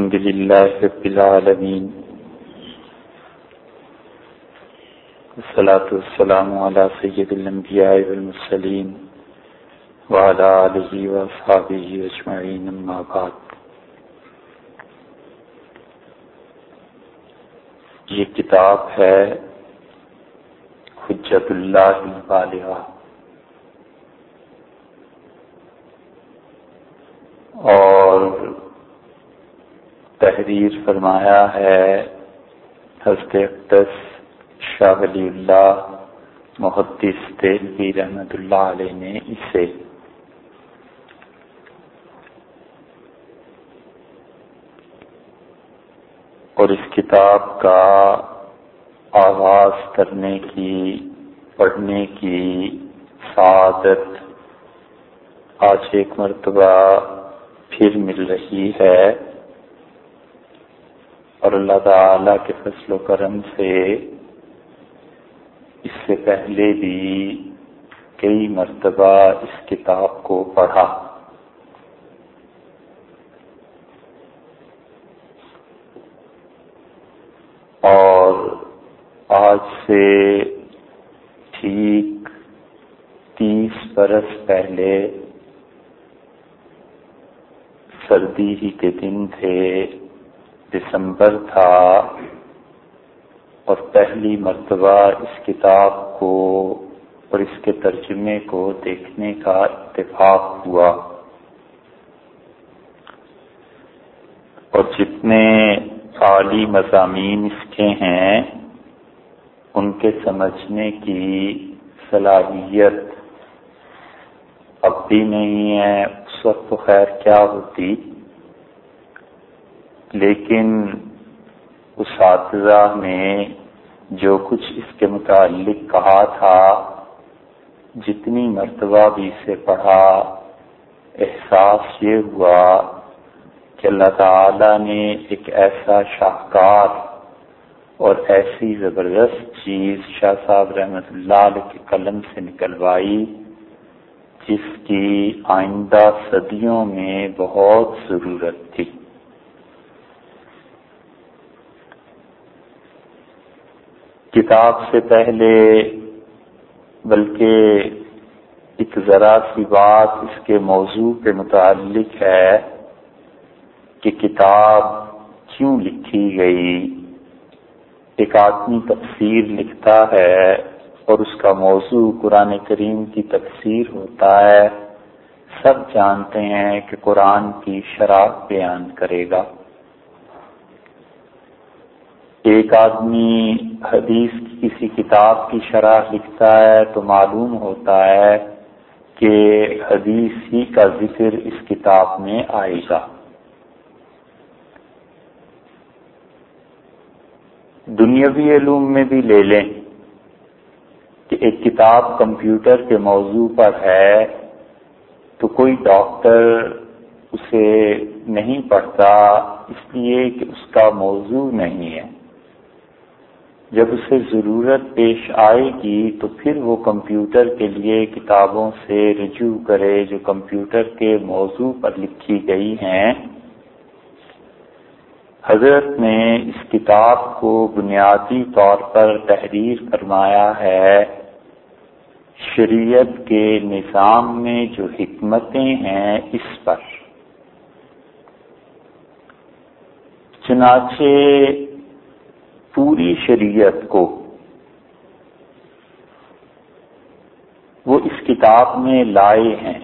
الحمد لله رب العالمين. والصلاة والسلام على سيد الأنبياء والمرسلين وعلى آله وأصحابه أجمعين، أما بعد. یہ کتاب ہے حجت اللہ البالغہ اور تحریر فرمایا ہے، حضرت اقدس شاہ ولی اللہ محدث تیلوی رحمت اللہ علیہ نے اسے اور اس کتاب کا آغاز کرنے کی، پڑھنے کی سعادت آج ایک مرتبہ پھر مل رہی ہے۔ اور اللہ تعالی کے فضل و کرم سے اس سے پہلے بھی کئی مرتبہ اس کتاب کو پڑھا۔ اور آج سے ٹھیک تیس برس پہلے سردی ہی کے دن تھے۔ دسمبر تھا اور پہلی مرتبہ اس کتاب کو اور اس کے ترجمے کو دیکھنے کا اتفاق ہوا۔ اور جتنے عالی مضامین اس کے ہیں، ان کے سمجھنے کی صلاحیت اب بھی نہیں ہے۔ اس وقت تو خیر کیا ہوتی؟ لیکن اساتذہ نے جو کچھ اس کے متعلق کہا تھا، جتنی مرتبہ بھی اسے پڑھا، احساس یہ ہوا کہ اللہ تعالی نے ایک ایسا شاہکار اور ایسی زبردست چیز شاہ صاحب رحمت اللہ علیہ کے قلم سے نکلوائی، جس کی آئندہ صدیوں میں بہت ضرورت تھی۔ کتاب سے پہلے، بلکہ ایک ذرا سی بات اس کے موضوع کے متعلق ہے کہ کتاب کیوں لکھی گئی؟ ایک آدمی تفسیر لکھتا ہے اور اس کا موضوع قرآن کریم کی تفسیر ہوتا ہے۔ سب جانتے ہیں کہ قرآن کی شراب بیان کرے گا۔ ایک آدمی حدیث کی کسی کتاب کی شرح لکھتا ہے تو معلوم ہوتا ہے کہ حدیث ہی کا ذکر اس کتاب میں آئے گا۔ دنیاوی علوم میں بھی لے لیں کہ ایک کتاب کمپیوٹر کے موضوع پر ہے تو کوئی ڈاکٹر اسے نہیں پڑھتا اس لیے کہ اس کا موضوع نہیں ہے۔ جب اسے ضرورت پیش آئے گی تو پھر وہ کمپیوٹر کے لیے کتابوں سے رجوع کرے جو کمپیوٹر کے موضوع پر لکھی گئی ہیں۔ حضرت نے اس کتاب کو بنیادی طور پر تحریر فرمایا ہے۔ شریعت کے نظام میں جو حکمتیں ہیں اس پر۔ چنانچہ پوری شریعت کو۔ وہ اس کتاب میں لائے ہیں۔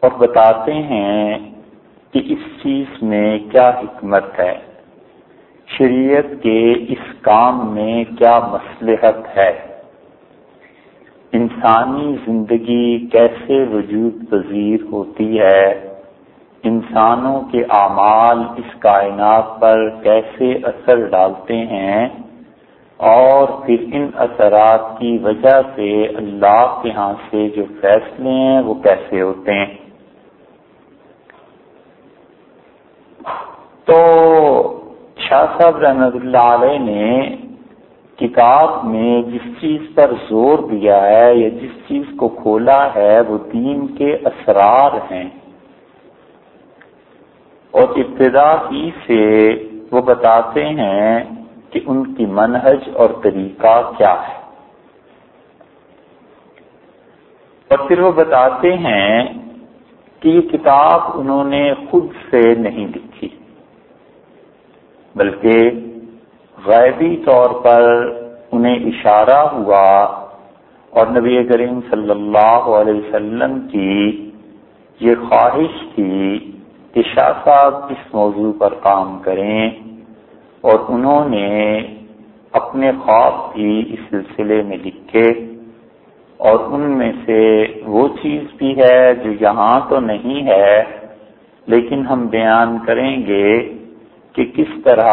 اور بتاتے ہیں کہ اس چیز میں کیا حکمت ہے۔ شریعت کے اس کام میں کیا مصلحت ہے۔ انسانی زندگی کیسے وجود پذیر ہوتی ہے؟ انسانوں کے اعمال اس کائنات پر کیسے اثر ڈالتے ہیں اور پھر ان اثرات کی وجہ سے اللہ کے ہاں سے جو فیصلے ہیں وہ کیسے ہوتے ہیں؟ تو شاہ صاحب رحمت اللہ علیہ نے کتاب میں جس چیز پر زور دیا ہے یا جس چیز کو کھولا ہے وہ دین کے اثرار ہیں۔ اور ابتدا ہی سے وہ بتاتے ہیں کہ ان کی منہج اور طریقہ کیا ہے۔ اور پھر وہ بتاتے ہیں کہ یہ کتاب انہوں نے خود سے نہیں لکھی، بلکہ غیبی طور پر انہیں اشارہ ہوا اور نبی کریم صلی اللہ علیہ وسلم کی یہ خواہش تھی کہ شاہ صاحب اس موضوع پر کام کریں اور انہوں نے اپنے خواب بھی اس سلسلے میں لکھے اور ان میں سے وہ چیز بھی ہے جو یہاں تو نہیں ہے، لیکن ہم بیان کریں گے کہ کس طرح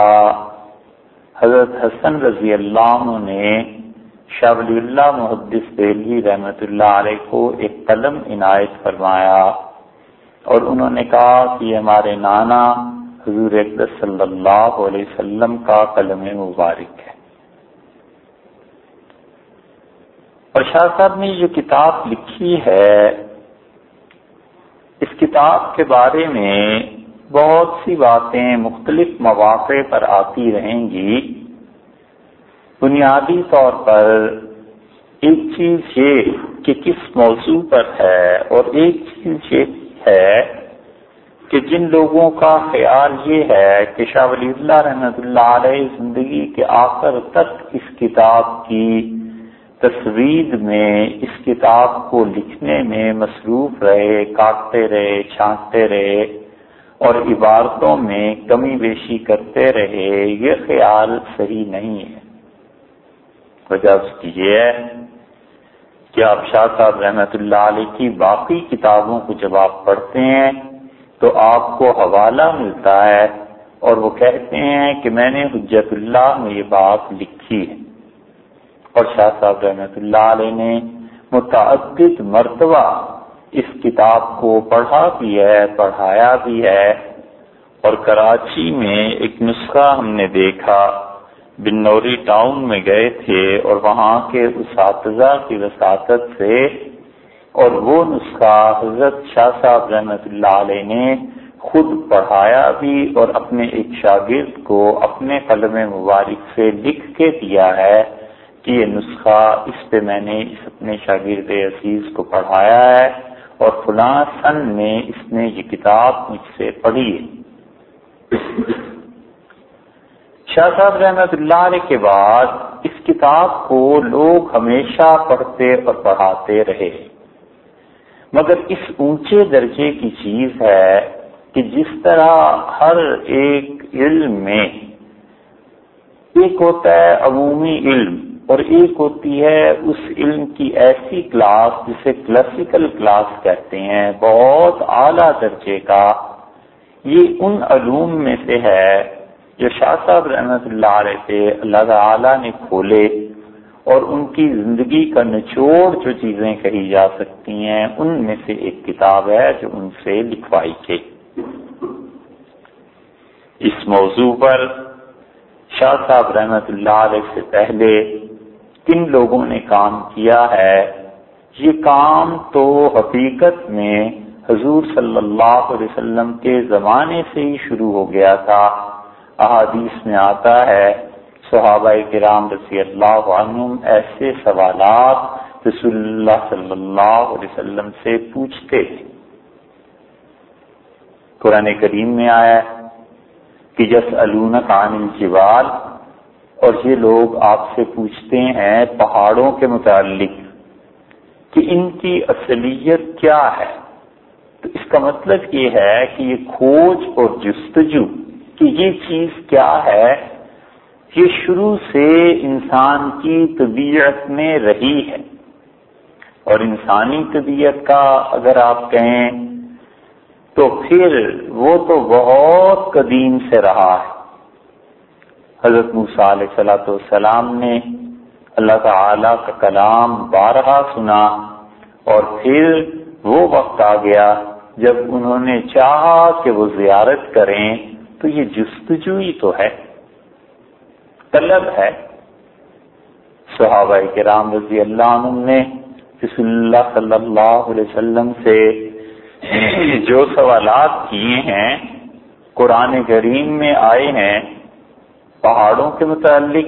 حضرت حسن رضی اللہ عنہ نے شاہ ولی اللہ محدث دہلی رحمت اللہ علیہ کو ایک قلم عنایت فرمایا۔ اور انہوں نے کہا کہ ہمارے نانا حضور صلی اللہ علیہ وسلم کا قلم مبارک ہے۔ اور شاہ صاحب نے جو کتاب لکھی ہے۔ اس کتاب کے بارے میں بہت سی باتیں مختلف مواقع پر آتی رہیں گی۔ بنیادی طور پر ایک چیز یہ کہ کس موضوع پر ہے اور ایک چیز یہ ہے کہ جن لوگوں کا خیال یہ ہے کہ شاہ ولی اللہ رحمت اللہ علیہ زندگی کے آخر تک اس کتاب کی تصویر میں، اس کتاب کو لکھنے میں مصروف رہے، کاٹتے رہے، چھانٹتے رہے اور عبارتوں میں کمی بیشی کرتے رہے، یہ خیال صحیح نہیں ہے۔ وجہ اس کی یہ ہے کہ آپ شاہ صاحب رحمت اللہ علیہ کی باقی کتابوں کو جب آپ پڑھتے ہیں تو آپ کو حوالہ ملتا ہے اور وہ کہتے ہیں کہ میں نے حجت اللہ میں یہ بات لکھی ہے۔ اور شاہ صاحب رحمت اللہ علیہ نے متعدد مرتبہ اس کتاب کو پڑھا بھی ہے، پڑھایا بھی ہے۔ اور کراچی میں ایک نسخہ ہم نے دیکھا۔ بنوری ٹاؤن میں گئے تھے اور وہاں کے اساتذہ کی وساطت سے اور وہ نسخہ حضرت شاہ صاحب رحمت اللہ علیہ نے خود پڑھایا بھی اور اپنے ایک شاگرد کو اپنے قلم مبارک سے لکھ کے دیا ہے کہ یہ نسخہ اس پہ میں نے اس اپنے شاگرد عزیز کو پڑھایا ہے اور فلاں سن میں اس نے یہ کتاب مجھ سے پڑھی ہے۔ شاہ صاحب رحمت اللہ علیہ کے بعد اس کتاب کو لوگ ہمیشہ پڑھتے اور پڑھاتے رہے۔ مگر اس اونچے درجے کی چیز ہے کہ جس طرح ہر ایک علم میں ایک ہوتا ہے عمومی علم اور ایک ہوتی ہے اس علم کی ایسی کلاس جسے کلاسیکل کلاس کہتے ہیں، بہت اعلیٰ درجے کا۔ یہ ان علوم میں سے ہے جو شاہ صاحب رحمت اللہ علیہ سے اللہ تعالیٰ نے کھولے اور ان کی زندگی کا نچوڑ جو چیزیں کہی جا سکتی ہیں، ان میں سے ایک کتاب ہے جو ان سے لکھوائی گئی اس موضوع پر شاہ صاحب رحمت اللہ علیہ سے پہلے کن لوگوں نے کام کیا ہے؟ یہ کام تو حقیقت میں حضور صلی اللہ علیہ وسلم کے زمانے سے ہی شروع ہو گیا تھا۔ احادیث میں آتا ہے، صحابہ کرام رضی اللہ عنہم ایسے سوالات رسول اللہ صلی اللہ علیہ وسلم سے پوچھتے تھے۔ قرآن کریم میں آیا کہ جس علونت عن الجبال، اور یہ لوگ آپ سے پوچھتے ہیں پہاڑوں کے متعلق کہ ان کی اصلیت کیا ہے۔ تو اس کا مطلب یہ ہے کہ یہ کھوج اور جستجو کہ یہ چیز کیا ہے یہ شروع سے انسان کی طبیعت میں رہی ہے۔ اور انسانی طبیعت کا اگر آپ کہیں تو پھر وہ تو بہت قدیم سے رہا ہے۔ حضرت موسیٰ علیہ صلاۃ والسلام نے اللہ تعالی کا کلام بارہا سنا اور پھر وہ وقت آ گیا جب انہوں نے چاہا کہ وہ زیارت کریں۔ تو یہ جستجو ہی تو ہے۔ طلب ہے۔ صحابہ کرام رضی اللہ عنہ نے رسول اللہ صلی اللہ علیہ وسلم سے جو سوالات کیے ہیں، قرآن کریم میں آئے ہیں، پہاڑوں کے متعلق۔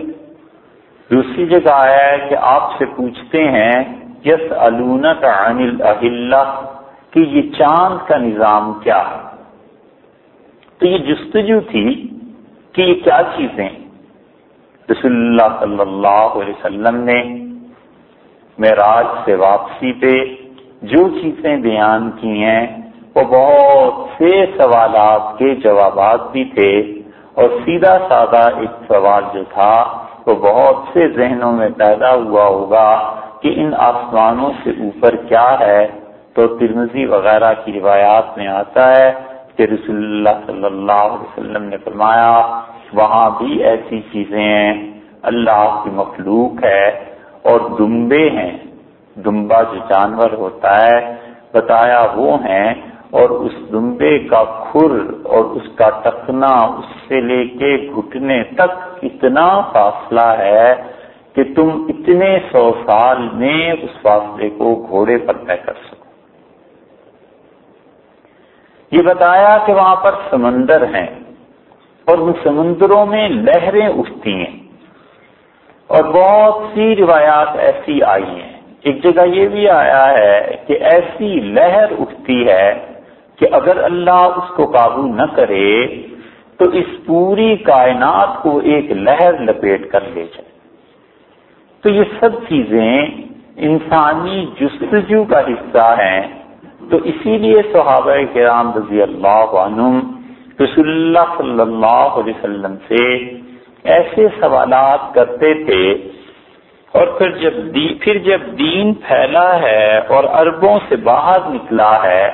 دوسری جگہ آیا ہے کہ آپ سے پوچھتے ہیں یس الونت عن کہ یہ چاند کا نظام کیا ہے؟ تو یہ جستجو تھی کہ یہ کیا چیزیں رسول اللہ صلی اللہ علیہ وسلم نے معراج سے واپسی پہ جو چیزیں بیان کی ہیں، وہ بہت سے سوالات کے جوابات بھی تھے اور سیدھا سادہ ایک سوال جو تھا، وہ بہت سے ذہنوں میں پیدا ہوا ہوگا کہ ان آسمانوں سے اوپر کیا ہے؟ تو ترمزی وغیرہ کی روایات میں آتا ہے کہ رسول اللہ صلی اللہ علیہ وسلم نے فرمایا، وہاں بھی ایسی چیزیں ہیں اللہ کی مخلوق ہے اور دمبے ہیں۔ دمبا جو جانور ہوتا ہے، بتایا وہ ہیں اور اس دمبے کا کھر اور اس کا ٹکنا اس سے لے کے گھٹنے تک اتنا فاصلہ ہے کہ تم اتنے سو سال میں اس فاصلے کو گھوڑے پر طے کر یہ بتایا کہ وہاں پر سمندر ہیں اور ان سمندروں میں لہریں اٹھتی ہیں اور بہت سی روایات ایسی آئی ہیں۔ ایک جگہ یہ بھی آیا ہے کہ ایسی لہر اٹھتی ہے کہ اگر اللہ اس کو قابو نہ کرے تو اس پوری کائنات کو ایک لہر لپیٹ کر لے جائے۔ تو یہ سب چیزیں انسانی جستجو کا حصہ ہیں۔ تو اسی لیے صحابہ کرام رضی اللہ عنہ رسول اللہ صلی اللہ علیہ وسلم سے ایسے سوالات کرتے تھے اور پھر جب دی پھر جب دین پھیلا ہے اور اربوں سے باہر نکلا ہے،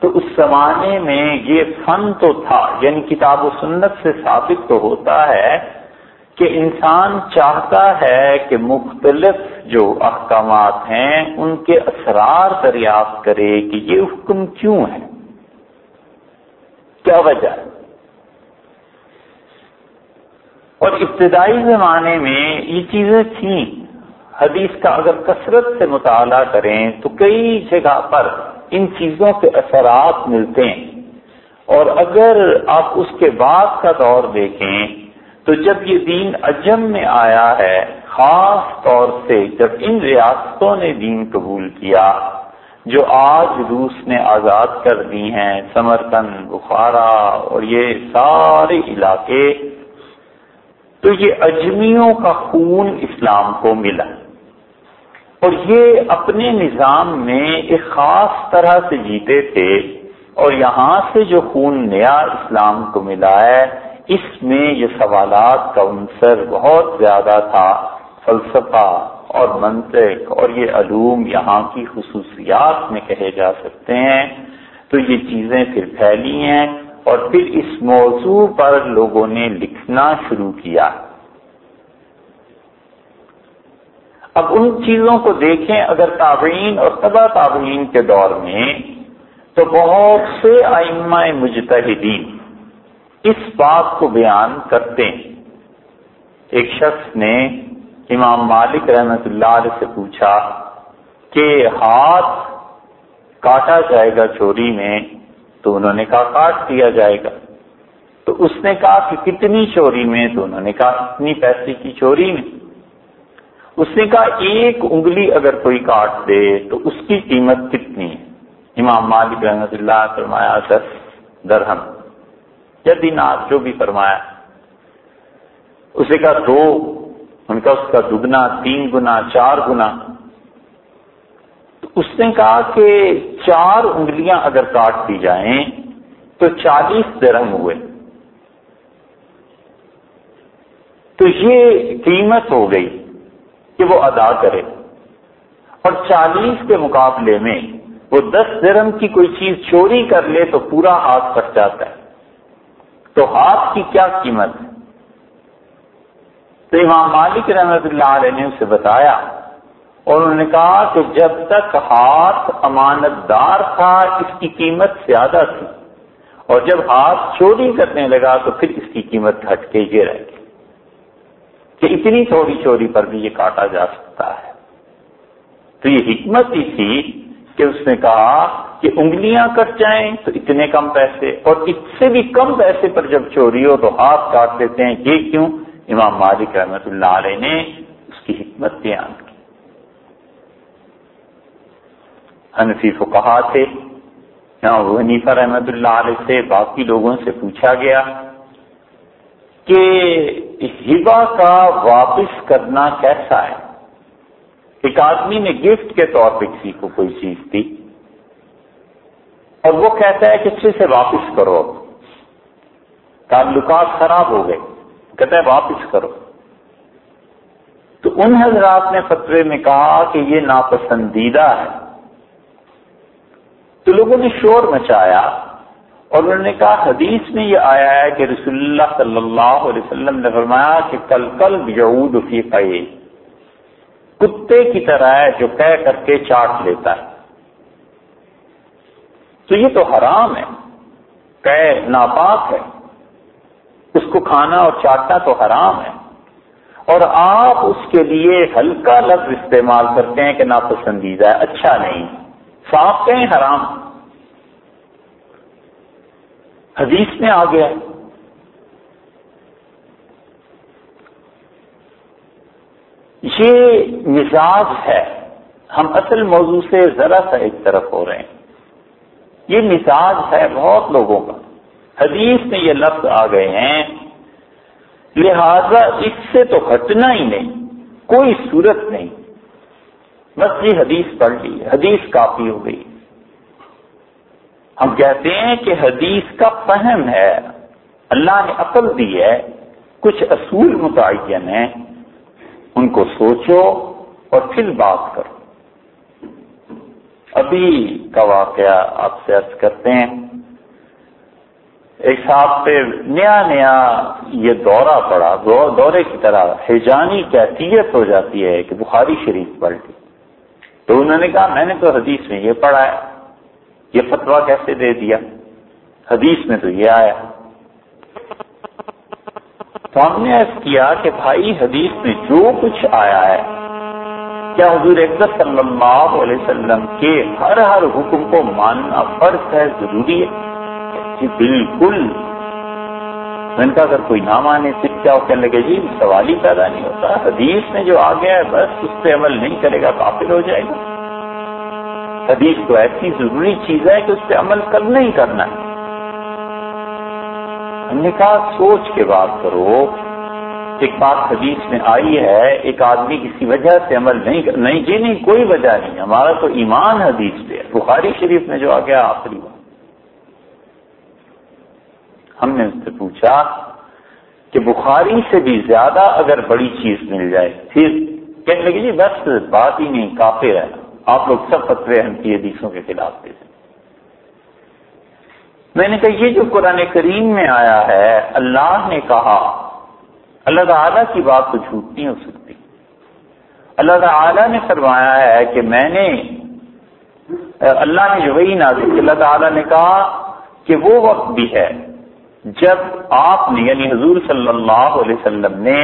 تو اس زمانے میں یہ فن تو تھا یعنی کتاب و سنت سے ثابت تو ہوتا ہے کہ انسان چاہتا ہے کہ مختلف جو احکامات ہیں ان کے اثرار دریافت کرے کہ یہ حکم کیوں ہے؟ کیا وجہ ہے؟ اور ابتدائی زمانے میں یہ چیزیں تھیں۔ حدیث کا اگر کثرت سے مطالعہ کریں تو کئی جگہ پر ان چیزوں کے اثرات ملتے ہیں۔ اور اگر آپ اس کے بعد کا دور دیکھیں تو جب یہ دین اجم میں آیا ہے، خاص طور سے جب ان ریاستوں نے دین قبول کیا، جو آج روس نے آزاد کر دی ہیں، سمرکند، بخارا اور یہ سارے علاقے، تو یہ اجمیوں کا خون اسلام کو ملا۔ اور یہ اپنے نظام میں ایک خاص طرح سے جیتے تھے، اور یہاں سے جو خون نیا اسلام کو ملا ہے اس میں یہ سوالات کا عنصر بہت زیادہ تھا، فلسفہ اور منطق، اور یہ علوم یہاں کی خصوصیات میں کہے جا سکتے ہیں۔ تو یہ چیزیں پھر پھیلی ہیں اور پھر اس موضوع پر لوگوں نے لکھنا شروع کیا۔ اب ان چیزوں کو دیکھیں، اگر تابعین اور تبا تابعین کے دور میں، تو بہت سے آئمہ مجتہدین اس بات کو بیان کرتے ہیں۔ ایک شخص نے امام مالک رحمت اللہ علیہ سے پوچھا کہ ہاتھ کاٹا جائے گا چوری میں تو انہوں نے کہا کاٹ دیا جائے گا۔ تو اس نے کہا کہ کتنی چوری میں تو انہوں نے کہا اتنی پیسے کی چوری میں۔ اس نے کہا ایک انگلی اگر کوئی کاٹ دے تو اس کی قیمت کتنی ہے؟ امام مالک رحمت اللہ فرمایا دس درہم۔ یا دینار جو بھی فرمایا، اسے کہا دو، ان کا اس کا دگنا، تین گنا، چار گنا۔ تو اس نے کہا کہ چار انگلیاں اگر کاٹ دی جائیں تو چالیس درم ہوئے۔ تو یہ قیمت ہو گئی کہ وہ ادا کرے۔ اور چالیس کے مقابلے میں وہ دس درم کی کوئی چیز چوری کر لے تو پورا ہاتھ پھٹ جاتا ہے۔ ہاتھ کی کیا قیمت ہے؟ تو امام مالک رحمت اللہ علیہ نے اسے بتایا اور انہوں نے کہا کہ جب تک ہاتھ امانت دار تھا، اس کی قیمت زیادہ تھی۔ اور جب ہاتھ چوری کرنے لگا تو پھر اس کی قیمت گھٹ کے یہ رہ گئی کہ اتنی تھوڑی چوری پر بھی یہ کاٹا جا سکتا ہے۔ تو یہ حکمت ہی تھی کہ اس نے کہا کہ انگلیاں کٹ جائیں تو اتنے کم پیسے، اور اس سے بھی کم پیسے پر جب چوری ہو تو ہاتھ کاٹ دیتے ہیں۔ یہ کیوں؟ امام مالک رحمت اللہ علیہ نے اس کی حکمت بیان کی۔ حنفی کو کہا تھے حنیفہ رحمت اللہ علیہ سے باقی لوگوں سے پوچھا گیا کہ ہبا کا واپس کرنا کیسا ہے؟ ایک آدمی نے گفٹ کے طور پہ کسی کو کوئی چیز دی۔ اور وہ کہتا ہے کہ اچھے سے واپس کرو۔ تعلقات خراب ہو گئے۔ کہتا ہے واپس کرو۔ تو ان حضرات نے فتوے میں کہا کہ یہ ناپسندیدہ ہے۔ تو لوگوں نے شور مچایا اور انہوں نے کہا، حدیث میں یہ آیا ہے کہ رسول اللہ صلی اللہ علیہ وسلم نے فرمایا کہ کل کل یعود فی قی کتے کی طرح ہے جو کہہ کر کے چاٹ لیتا ہے۔ تو یہ تو حرام ہے کہ ناپاک ہے۔ اس کو کھانا اور چاٹنا تو حرام ہے۔ اور آپ اس کے لیے ہلکا لفظ استعمال کرتے ہیں کہ ناپسندیدہ ہے اچھا نہیں۔ صاف کہیں حرام۔ حدیث میں آ گیا۔ یہ مزاج ہے۔ ہم اصل موضوع سے ذرا سا ایک طرف ہو رہے ہیں۔ یہ مزاج ہے بہت لوگوں کا۔ حدیث میں یہ لفظ آ گئے ہیں، لہذا اس سے تو ہٹنا ہی نہیں، کوئی صورت نہیں۔ بس یہ حدیث پڑھ لی، حدیث کافی ہو گئی۔ ہم کہتے ہیں کہ حدیث کا فہم ہے، اللہ نے عقل دی ہے، کچھ اصول متعین ہیں، ان کو سوچو اور پھر بات کرو۔ ابھی کا واقعہ آپ سے عرض کرتے ہیں۔ ایک صاحب پہ نیا نیا یہ دورہ پڑا دورے کی طرح حجانی کیفیت ہو جاتی ہے کہ بخاری شریف پڑھ لی۔ تو انہوں نے کہا، میں نے تو حدیث میں یہ پڑھا ہے، یہ فتوا کیسے دے دیا؟ حدیث میں تو یہ آیا۔ تو ہم نے ایسا کیا کہ بھائی حدیث میں جو کچھ آیا ہے کیا حضور اقدس صلی اللہ علیہ وسلم کے ہر ہر حکم کو ماننا فرض ہے، ضروری ہے؟ جی بالکل۔ میں نے کہا، اگر کوئی نہ مانے، پھر کیا؟ کہنے لگے جی سوال ہی پیدا نہیں ہوتا۔ حدیث میں جو آ گیا ہے، بس اس پہ عمل نہیں کرے گا، کافر ہو جائے گا۔ حدیث تو ایسی ضروری چیز ہے کہ اس پہ عمل کرنا ہی کرنا۔ ہے ہم نے کہا، سوچ کے بات کرو۔ ایک بات حدیث میں آئی ہے، ایک آدمی کسی وجہ سے عمل نہیں کر، نہیں جی نہیں، کوئی وجہ نہیں، ہمارا تو ایمان حدیث پہ ہے۔ بخاری شریف میں جو آ گیا، آخری بات ہم نے اس سے پوچھا کہ بخاری سے بھی زیادہ اگر بڑی چیز مل جائے، پھر کہنے لگے جی بس بات ہی نہیں کافی ہے۔ آپ لوگ سب فتوے کی حدیثوں کے خلاف دیتے میں نے کہا، یہ جو قرآن کریم میں آیا ہے، اللہ نے کہا اللہ تعالیٰ کی بات تو جھوٹ نہیں ہو سکتی۔ اللہ تعالیٰ نے فرمایا ہے کہ میں نے اللہ نے جو وہی نازل اللہ تعالیٰ نے کہا کہ وہ وقت بھی ہے جب آپ نے یعنی حضور صلی اللہ علیہ وسلم نے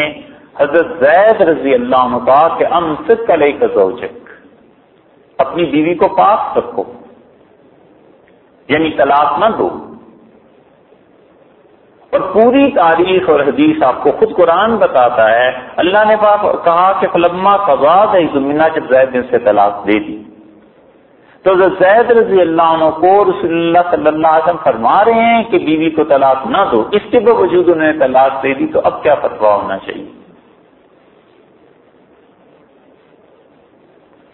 حضرت زید رضی اللہ عنہ کہا کہ ام سک لے کا زوجک، اپنی بیوی کو پاس رکھو یعنی طلاق نہ دو۔ اور پوری تاریخ اور حدیث آپ کو خود قرآن بتاتا ہے۔ اللہ نے کہا کہ فلما فضاد ہے زمینہ جب زید نے سے طلاق دے دی۔ تو زید رضی اللہ عنہ کو رسول اللہ صلی اللہ علیہ وسلم فرما رہے ہیں کہ بیوی کو طلاق نہ دو۔ اس کے باوجود انہوں نے طلاق دے دی تو اب کیا فتوا ہونا چاہیے؟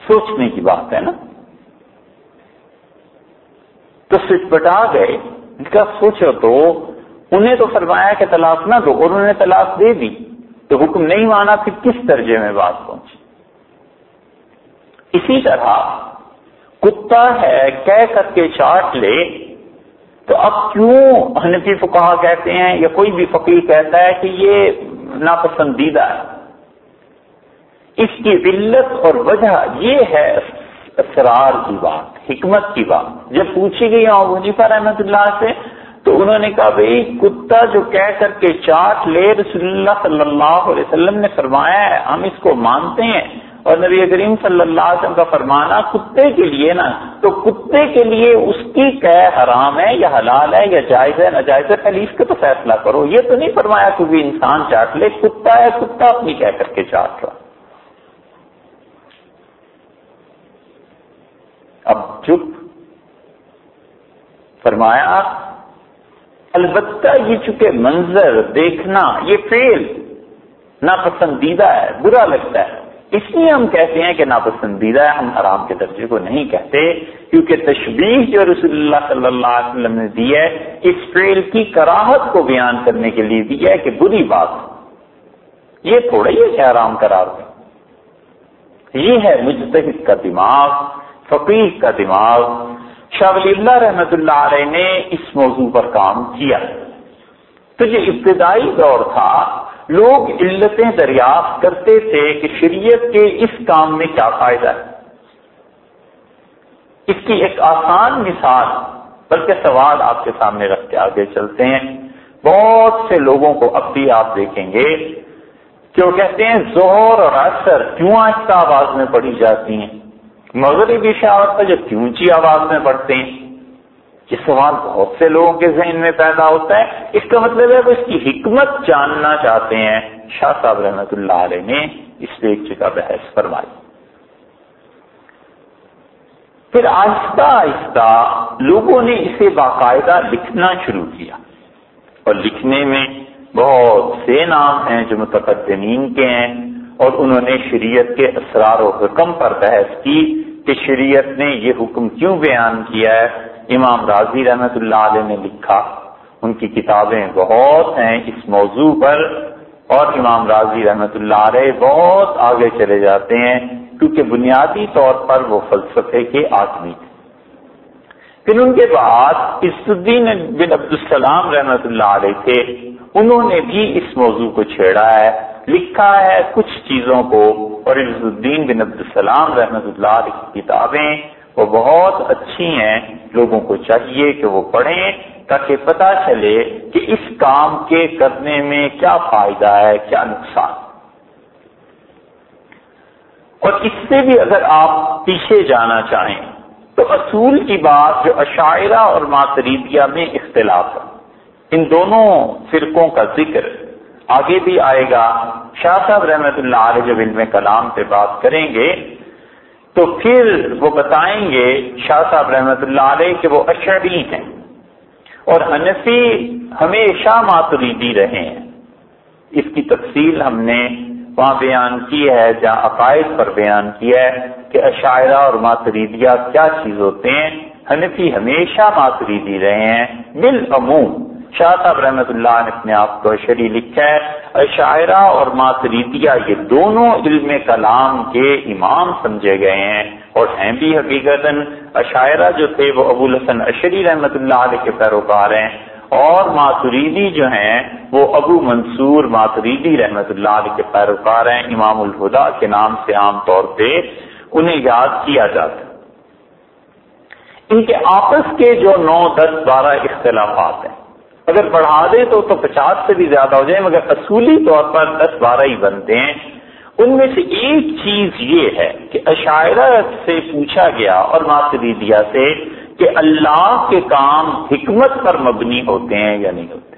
سوچنے کی بات ہے نا۔ تو سچ بٹا گئے۔ کیا سوچو تو انہیں تو فرمایا کہ طلاق نہ دو، اور انہوں نے طلاق دے دی۔ تو حکم نہیں مانا پھر کس درجے میں بات پہنچی۔ اسی طرح کتا ہے، کہہ کر کے چاٹ لے۔ تو اب کیوں حنفی فکا کہتے ہیں یا کوئی بھی فقیر کہتا ہے کہ یہ ناپسندیدہ ہے؟ اس کی علت اور وجہ یہ ہے اسرار کی بات، حکمت کی بات۔ جب پوچھی گئی ہوں وجیفہ رحمت اللہ سے تو انہوں نے کہا بھائی، کتا جو کہہ کر کے چاٹ لے رسول اللہ صلی اللہ علیہ وسلم نے فرمایا ہے، ہم اس کو مانتے ہیں۔ اور نبی کریم صلی اللہ علیہ وسلم کا فرمانا، کتے کے لیے نا، تو کتے کے لیے اس کی کہ حرام ہے، یا حلال ہے، یا جائز ہے، ناجائز ہے پہلے اس کا تو فیصلہ کرو۔ یہ تو نہیں فرمایا کہ بھی انسان چاٹ لے، کتا ہے، کتا اپنی کہہ کر کے چاٹ رہا۔ اب چپ۔ فرمایا البتہ یہ چکے منظر دیکھنا یہ فیل ناپسندیدہ ہے، برا لگتا ہے۔ اس لیے ہم کہتے ہیں کہ ناپسندیدہ ہے، ہم حرام کے درجے کو نہیں کہتے۔ کیونکہ تشبیح جو رسول اللہ صلی اللہ علیہ وسلم نے دی ہے، اس فیل کی کراہت کو بیان کرنے کے لیے دی ہے کہ بری بات۔ یہ تھوڑا ہی ہے حرام قرار یہ ہے مجتہد کا دماغ فقیر کا دماغ۔ شاہ ولی اللہ رحمت اللہ علیہ نے اس موضوع پر کام کیا۔ تو یہ ابتدائی دور تھا۔ لوگ علتیں دریافت کرتے تھے کہ شریعت کے اس کام میں کیا فائدہ ہے۔ اس کی ایک آسان مثال، بلکہ سوال آپ کے سامنے رکھ کے آگے چلتے ہیں۔ بہت سے لوگوں کو اب بھی آپ دیکھیں گے کہ وہ کہتے ہیں، زہر اور اثر کیوں آہستہ آواز میں پڑھی جاتی ہیں؟ مغربی شاعت کا جو اونچی آواز میں پڑھتے ہیں، یہ سوال بہت سے لوگوں کے ذہن میں پیدا ہوتا ہے۔ اس کا مطلب ہے وہ اس کی حکمت جاننا چاہتے ہیں۔ شاہ صاحب رحمت اللہ علیہ نے اس پہ ایک جگہ بحث فرمائی۔ پھر آہستہ آہستہ لوگوں نے اسے باقاعدہ لکھنا شروع کیا۔ اور لکھنے میں بہت سے نام ہیں جو متقدمین کے ہیں۔ اور انہوں نے شریعت کے اسرار و حکم پر بحث کی کہ شریعت نے یہ حکم کیوں بیان کیا ہے؟ امام راضی رحمت اللہ علیہ نے لکھا، ان کی کتابیں بہت ہیں اس موضوع پر، اور امام راضی رحمت اللہ علیہ بہت آگے چلے جاتے ہیں، کیونکہ بنیادی طور پر وہ فلسفے کے آدمی تھے۔ پھر ان کے بعد اس الدین بن عبد السلام رحمت اللہ علیہ تھے، انہوں نے بھی اس موضوع کو چھیڑا ہے۔ لکھا ہے کچھ چیزوں کو، اور عز الدین بن عبد السلام رحمت اللہ کی کتابیں وہ بہت اچھی ہیں، لوگوں کو چاہیے کہ وہ پڑھیں تاکہ پتہ چلے کہ اس کام کے کرنے میں کیا فائدہ ہے، کیا نقصان۔ اور اس سے بھی اگر آپ پیچھے جانا چاہیں، تو اصول کی بات جو عشاعرہ اور ماتریدیہ میں اختلاف ہے۔ ان دونوں فرقوں کا ذکر آگے بھی آئے گا۔ شاہ صاحب رحمت اللہ علیہ جب علم کلام پہ بات کریں گے، تو پھر وہ بتائیں گے شاہ صاحب رحمت اللہ علیہ کہ وہ اشعری ہیں۔ اور حنفی ہمیشہ ماتریدی رہے ہیں۔ اس کی تفصیل ہم نے وہاں بیان کی ہے، جہاں عقائد پر بیان کیا ہے کہ عشاعرہ اور ماتریدیہ کیا چیز ہوتے ہیں۔ حنفی ہمیشہ ماتریدی رہے ہیں۔ بالعموم اچھا شاہ صاحب رحمت اللہ نے اپنے آپ کو شری لکھا ہے۔ شاعرہ اور ماتریدیا یہ دونوں علم کلام کے امام سمجھے گئے ہیں۔ اور ہیں بھی حقیقت عشاعرہ جو تھے وہ ابو الحسن اشری رحمت اللہ علیہ کے پیروکار ہیں۔ اور ماتریدی جو ہیں وہ ابو منصور ماتریدی رحمت اللہ علیہ کے پیروکار ہیں۔ امام الہدا کے نام سے عام طور پہ انہیں یاد کیا جاتا ان کے آپس کے جو نو، دس، بارہ اختلافات ہیں۔ اگر بڑھا دیں تو تو پچاس سے بھی زیادہ ہو جائیں، مگر اصولی طور پر دس بارہ ہی بنتے ہیں۔ ان میں سے ایک چیز یہ ہے کہ عشاعرہ سے پوچھا گیا اور ماتریدیا سے کہ اللہ کے کام حکمت پر مبنی ہوتے ہیں یا نہیں ہوتے۔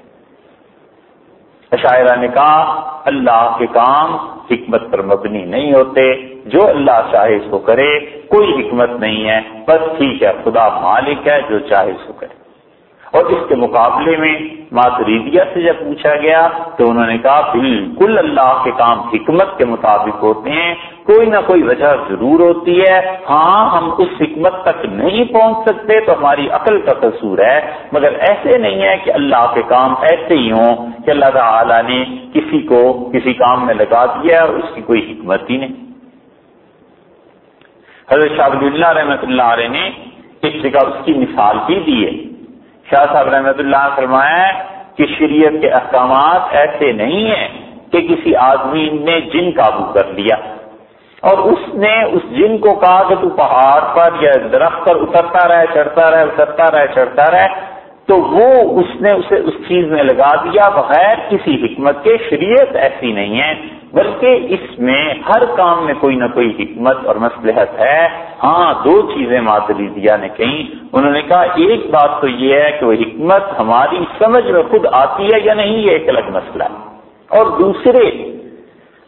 عشاعرہ نے کہا، اللہ کے کام حکمت پر مبنی نہیں ہوتے۔ جو اللہ چاہے اس کو کرے، کوئی حکمت نہیں ہے۔ بس ٹھیک ہے، خدا مالک ہے، جو چاہے اس کو کرے۔ اور اس کے مقابلے میں ماتریدیا سے جب پوچھا گیا تو انہوں نے کہا بالکل اللہ کے کام حکمت کے مطابق ہوتے ہیں، کوئی نہ کوئی وجہ ضرور ہوتی ہے۔ ہاں ہم اس حکمت تک نہیں پہنچ سکتے، تو ہماری عقل کا قصور ہے، مگر ایسے نہیں ہے کہ اللہ کے کام ایسے ہی ہوں کہ اللہ تعالی نے کسی کو کسی کام میں لگا دیا اور اس کی کوئی حکمت ہی نہیں۔ حضرت شاہ اللہ رحمۃ اللہ علیہ نے ایک جگہ اس کی مثال بھی دی ہے۔ شاہ صاحب رحمۃ اللہ فرمایا کہ شریعت کے احکامات ایسے نہیں ہیں کہ کسی آدمی نے جن قابو کر لیا۔ اور اس نے اس جن کو کہا کہ تو پہاڑ پر یا درخت پر اترتا رہے، چڑھتا رہے، اترتا رہے، چڑھتا رہے، تو وہ اس نے اسے اس چیز میں لگا دیا بغیر کسی حکمت کے شریعت ایسی نہیں ہے۔ بلکہ اس میں ہر کام میں کوئی نہ کوئی حکمت اور مصلحت ہے۔ ہاں دو چیزیں مادری دیا نے کہیں۔ انہوں نے کہا، ایک بات تو یہ ہے کہ وہ حکمت ہماری سمجھ میں خود آتی ہے یا نہیں، یہ ایک الگ مسئلہ ہے۔ اور دوسرے،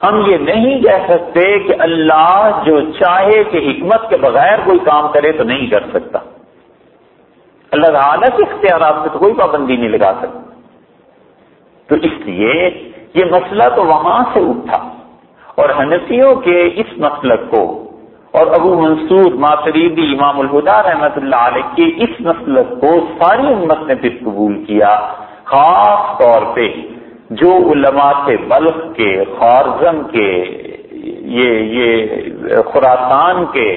ہم یہ نہیں کہہ سکتے کہ اللہ جو چاہے کہ حکمت کے بغیر کوئی کام کرے تو نہیں کر سکتا۔ اللہ تعالیٰ کے اختیارات میں تو کوئی پابندی نہیں لگا سکتا۔ تو اس لیے یہ مسئلہ تو وہاں سے اٹھا اور حنفیوں کے اس مسلک کو اور ابو منصور ماتریدی امام الہدا رحمت اللہ علیہ کے اس مسلک کو ساری امت نے پھر قبول کیا، خاص طور پہ جو علماء تھے بلخ کے، خارزم کے، یہ یہ خوراسان کے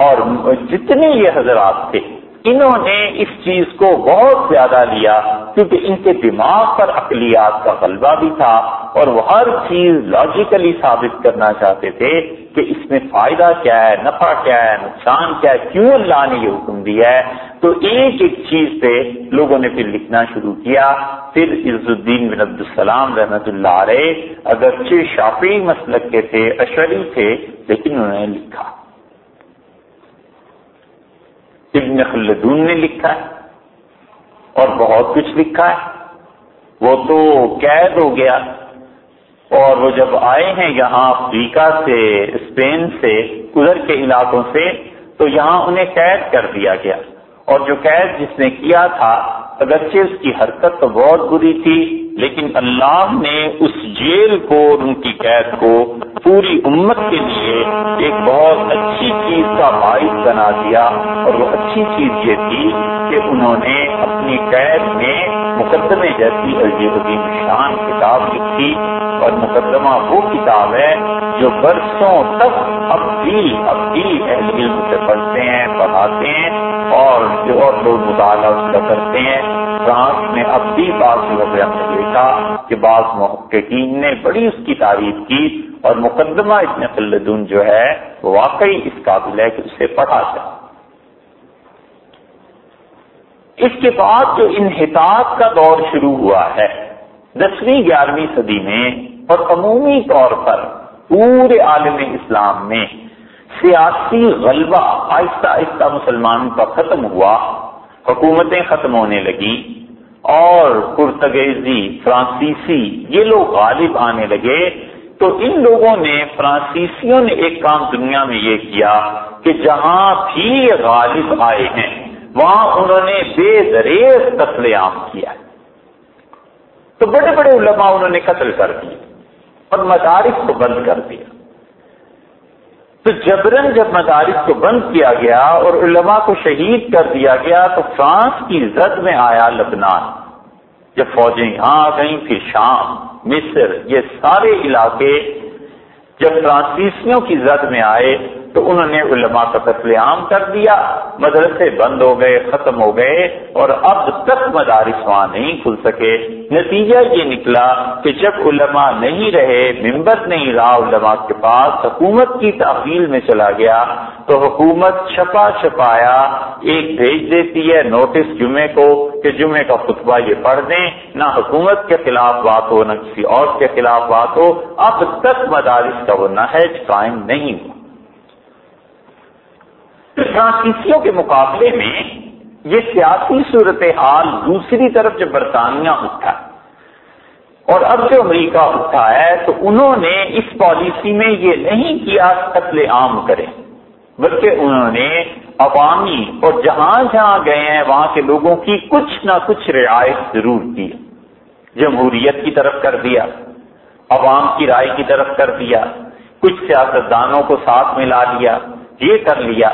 اور جتنے یہ حضرات تھے انہوں نے اس چیز کو بہت زیادہ لیا کیونکہ ان کے دماغ پر اقلیات کا غلبہ بھی تھا اور وہ ہر چیز لاجیکلی ثابت کرنا چاہتے تھے کہ اس میں فائدہ کیا ہے، نفع کیا ہے، نقصان کیا ہے، کیوں اللہ نے یہ حکم دیا ہے؟ تو ایک ایک چیز پہ لوگوں نے پھر لکھنا شروع کیا۔ پھر عز الدین بن عبد السلام رحمت اللہ علیہ اگرچہ شافی مسلک کے تھے اشری تھے، لیکن انہوں نے لکھا۔ ابن خلدون نے لکھا ہے اور بہت کچھ لکھا ہے۔ وہ تو قید ہو گیا۔ اور وہ جب آئے ہیں یہاں افریقہ سے، اسپین سے، ادھر کے علاقوں سے، تو یہاں انہیں قید کر دیا گیا۔ اور جو قید جس نے کیا تھا، اگرچہ اس کی حرکت تو بہت بری تھی لیکن اللہ نے اس جیل کو اور ان کی قید کو پوری امت کے لیے ایک بہت اچھی چیز کا باعث بنا دیا اور وہ اچھی چیز یہ تھی کہ انہوں نے اپنی قید میں مقدمے جیسی عجیب شان کتاب لکھی اور مقدمہ وہ کتاب ہے جو برسوں تک اب بھی اب بھی اہل علم سے پڑھتے ہیں، پڑھاتے ہیں۔ اور جو اور لوگ مطالعہ اس کا کرتے ہیں۔ فرانس میں اب بھی بعض نے دیکھا کہ بعض محققین نے بڑی اس کی تعریف کی اور مقدمہ اتنے خلدون جو ہے واقعی اس قابل ہے کہ اسے پڑھا جائے۔ اس کے بعد جو انحطاط کا دور شروع ہوا ہے، دسویں گیارہویں صدی میں اور عمومی طور پر پورے عالم اسلام میں سیاسی غلبہ آہستہ آہستہ مسلمانوں کا ختم ہوا، حکومتیں ختم ہونے لگی اور پرتگیزی، فرانسیسی، یہ لوگ غالب آنے لگے۔ تو ان لوگوں نے، فرانسیسیوں نے ایک کام دنیا میں یہ کیا کہ جہاں بھی غالب آئے ہیں، وہاں انہوں نے بے دریز قتل عام کیا۔ تو بڑے بڑے علماء انہوں نے قتل کر دیے اور مدارس کو بند کر دیا۔ تو جبرن جب مدارس کو بند کیا گیا اور علماء کو شہید کر دیا گیا تو فرانس کی زد میں آیا لبنان۔ جب فوجیں یہاں آ گئیں، پھر شام، مصر، یہ سارے علاقے جب فرانسیسیوں کی زد میں آئے تو انہوں نے علماء کا قتل عام کر دیا، مدرسے بند ہو گئے، ختم ہو گئے، اور اب تک مدارس وہاں نہیں کھل سکے۔ نتیجہ یہ نکلا کہ جب علماء نہیں رہے، ممبر نہیں رہا، علماء کے پاس حکومت کی تحویل میں چلا گیا، تو حکومت چھپا چھپایا، ایک بھیج دیتی ہے نوٹس جمعے کو کہ جمعے کا خطبہ یہ پڑھ دیں، نہ حکومت کے خلاف بات ہو، نہ کسی اور کے خلاف بات ہو۔ اب تک مدارس کا وہ نہج قائم نہیں ہوا۔ فرانسیسیوں کے مقابلے میں یہ سیاسی صورتحال دوسری طرف جب برطانیہ اٹھا اور اب جو امریکہ اٹھا ہے، تو انہوں نے اس پالیسی میں یہ نہیں کیا قتل عام کریں بلکہ انہوں نے عوامی اور جہاں جہاں گئے ہیں، وہاں کے لوگوں کی کچھ نہ کچھ رعایت ضرور کی، جمہوریت کی طرف کر دیا، عوام کی رائے کی طرف کر دیا، کچھ سیاستدانوں کو ساتھ میں لا لیا، یہ کر لیا۔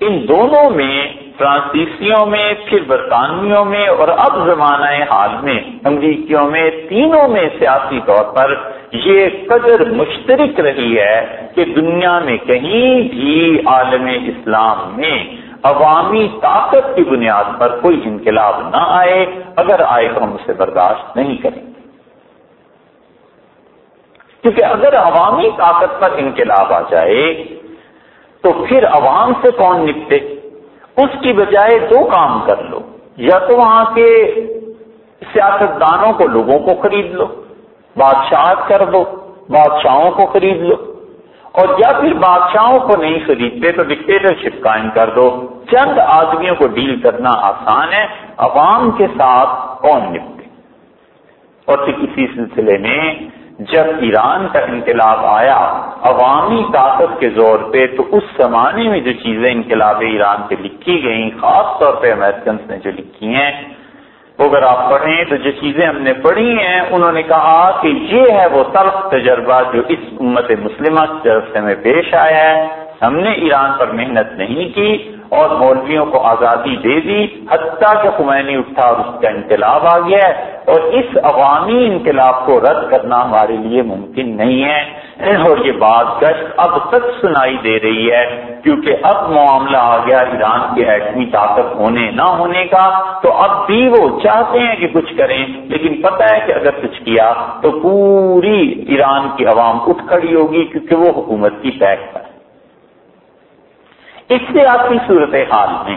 ان دونوں میں، فرانسیسیوں میں، پھر برطانویوں میں اور اب زمانہ حال میں، امریکیوں میں، تینوں میں سیاسی طور پر یہ قدر مشترک رہی ہے کہ دنیا میں کہیں بھی عالم اسلام میں عوامی طاقت کی بنیاد پر کوئی انقلاب نہ آئے اگر آئے تو ہم اسے برداشت نہیں کریں گے۔ کیونکہ اگر عوامی طاقت پر انقلاب آ جائے تو پھر عوام سے کون نپٹے؟ اس کی بجائے دو کام کر لو، یا تو وہاں کے سیاست دانوں کو لوگوں کو خرید لو بادشاہ کر دو، بادشاہوں کو خرید لو۔ اور یا پھر بادشاہوں کو نہیں خریدتے تو ڈکٹیٹرشپ قائم کر دو۔ چند آدمیوں کو ڈیل کرنا آسان ہے، عوام کے ساتھ کون نپٹے؟ اور پھر کسی سلسلے میں جب ایران کا انقلاب آیا، عوامی طاقت کے زور پہ، تو اس زمانے میں جو چیزیں انقلاب ایران پہ لکھی گئیں، خاص طور پہ امیرکنس نے جو لکھی ہیں، وہ اگر آپ پڑھیں تو جو چیزیں ہم نے پڑھی ہیں، انہوں نے کہا کہ یہ ہے وہ تلخ تجربہ جو اس امت مسلمہ کی طرف سے ہمیں پیش آیا ہے۔ ہم نے ایران پر محنت نہیں کی اور مولویوں کو آزادی دے دی، حتیٰ کہ خمینی اٹھا اور اس کا انقلاب آ گیا ہے۔ اور اس عوامی انقلاب کو رد کرنا ہمارے لیے ممکن نہیں ہے۔ اور یہ بات گشت اب تک سنائی دے رہی ہے۔ کیونکہ اب معاملہ آ گیا ایران کی ایٹمی طاقت ہونے، نہ ہونے کا۔ تو اب بھی وہ چاہتے ہیں کہ کچھ کریں، لیکن پتہ ہے کہ اگر کچھ کیا تو پوری ایران کی عوام اٹھ کھڑی ہوگی، کیونکہ وہ حکومت کی پیک ہے اس سے آپ کی صورت حال میں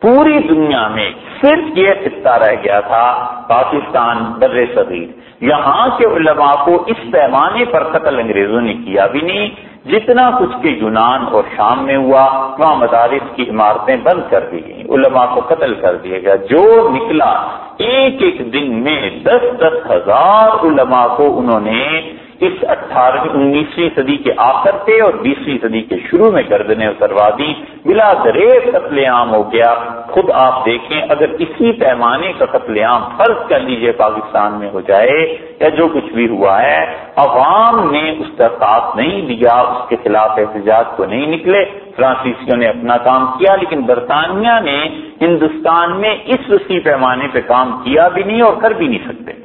پوری دنیا میں صرف یہ خطہ رہ گیا تھا، پاکستان بر صغیر۔ یہاں کے علماء کو اس پیمانے پر قتل انگریزوں نے کیا بھی نہیں، جتنا کچھ کے یونان اور شام میں ہوا، وہاں مدارس کی عمارتیں بند کر دی گئی علماء کو قتل کر دیا گیا۔ جو نکلا، ایک ایک دن میں دس دس ہزار علماء کو انہوں نے اس اٹھارہویں، انیسویں صدی کے آخر پہ اور بیسویں صدی کے شروع میں گردنے اتروا دی۔ بلا دریز قتل عام ہو گیا۔ خود آپ دیکھیں، اگر اسی پیمانے کا قتل عام فرض کر لیجیے پاکستان میں ہو جائے یا جو کچھ بھی ہوا ہے، عوام نے اس کا ساتھ نہیں دیا، اس کے خلاف احتجاج کو نہیں نکلے۔ فرانسیسیوں نے اپنا کام کیا، لیکن برطانیہ نے ہندوستان میں اس وسیع پیمانے پہ کام کیا بھی نہیں اور کر بھی نہیں سکتے۔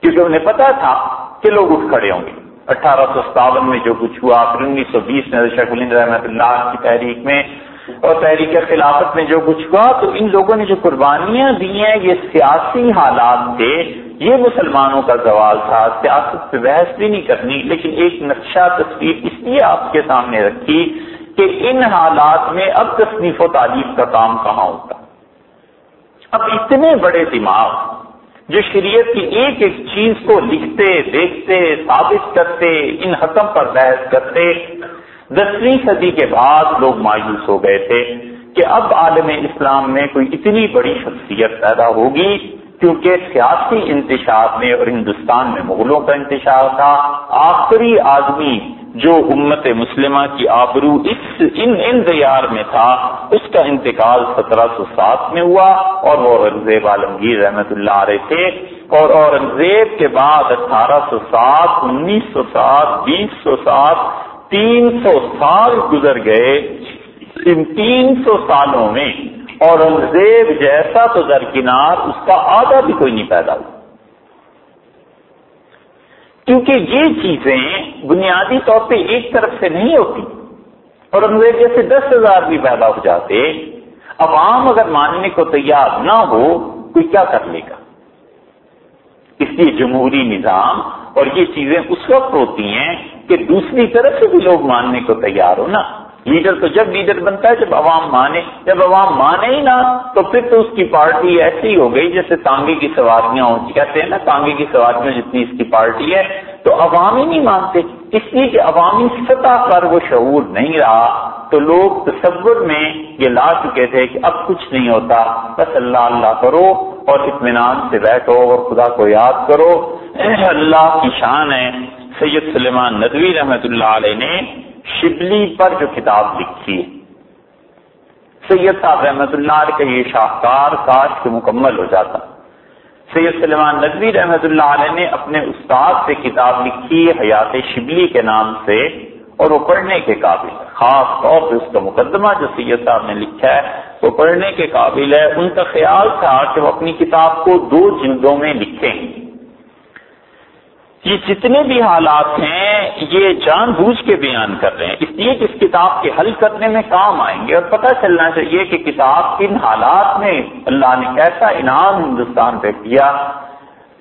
کیونکہ انہیں پتا تھا کہ لوگ اٹھ کھڑے ہوں گے۔ اٹھارہ سو ستاون میں جو کچھ ہوا، پھر انیس سو بیس میں شیخ الند رحمۃ اللہ کی تحریک میں اور تحریک خلافت میں جو کچھ ہوا، تو ان لوگوں نے جو قربانیاں دی ہیں، یہ سیاسی حالات تھے۔ یہ مسلمانوں کا زوال تھا۔ سیاست پہ بحث بھی نہیں کرنی، لیکن ایک نقشہ تصویر اس لیے آپ کے سامنے رکھی کہ ان حالات میں اب تصنیف و تعلیم کا کام کہاں ہوتا۔ اب اتنے بڑے دماغ جو شریعت کی ایک ایک چیز کو لکھتے، دیکھتے، ثابت کرتے، ان حکم پر بحث کرتے، دسویں صدی کے بعد لوگ مایوس ہو گئے تھے کہ اب عالم اسلام میں کوئی اتنی بڑی شخصیت پیدا ہوگی کیونکہ سیاسی انتشار میں اور ہندوستان میں مغلوں کا انتشار تھا، آخری آدمی جو امت مسلمہ کی آبرو اس ان ان دیار میں تھا، اس کا انتقال سترہ سو سات میں ہوا اور وہ اورنگزیب عالمگیر رحمت اللہ رہے تھے اور اورنگزیب کے بعد اٹھارہ سو سات، انیس سو سات، بیس سو سات، تین سو سال گزر گئے۔ ان تین سو سالوں میں اورنگزیب جیسا تو درکنار اس کا آدھا بھی کوئی نہیں پیدا ہوا۔ کیونکہ یہ چیزیں بنیادی طور پہ ایک طرف سے نہیں ہوتی اور انگریز جیسے دس ہزار بھی پیدا ہو جاتے عوام اگر ماننے کو تیار نہ ہو تو کیا کر لے گا؟ اس لیے جمہوری نظام اور یہ چیزیں اس وقت ہوتی ہیں کہ دوسری طرف سے بھی لوگ ماننے کو تیار ہو نا لیڈر تو جب لیڈر بنتا ہے، جب عوام مانے، جب عوام مانے ہی نہ تو پھر تو اس کی پارٹی ایسی ہو گئی جیسے تانگے کی سواریاں ہوتی کہتے ہیں نا تانگے کی سواریاں جتنی اس کی پارٹی ہے، تو عوام ہی نہیں مانتے۔ اس لیے کہ عوامی سطح پر وہ شعور نہیں رہا۔ تو لوگ تصور میں یہ لا چکے تھے کہ اب کچھ نہیں ہوتا۔ بس اللہ اللہ کرو اور اطمینان سے بیٹھو اور خدا کو یاد کرو۔ اللہ کی شان ہے۔ سید سلیمان ندوی رحمت اللہ علیہ نے شبلی پر جو کتاب لکھی۔ سید صاحب رحمت اللہ علیہ کا یہ شاہکار کاش کے مکمل ہو جاتا۔ سید سلمان ندوی رحمت اللہ علیہ نے اپنے استاد سے کتاب لکھی حیات شبلی کے نام سے اور وہ پڑھنے کے قابل ہے۔ خاص طور پہ اس کا مقدمہ جو سید صاحب نے لکھا ہے، وہ پڑھنے کے قابل ہے۔ ان کا خیال تھا کہ وہ اپنی کتاب کو دو جلدوں میں لکھیں یہ جتنے بھی حالات ہیں، یہ جان بوجھ کے بیان کر رہے ہیں۔ اس لیے کہ اس کتاب کے حل کرنے میں کام آئیں گے اور پتہ چلنا چاہیے کہ کتاب کن حالات میں اللہ نے کیسا انعام ہندوستان پہ کیا۔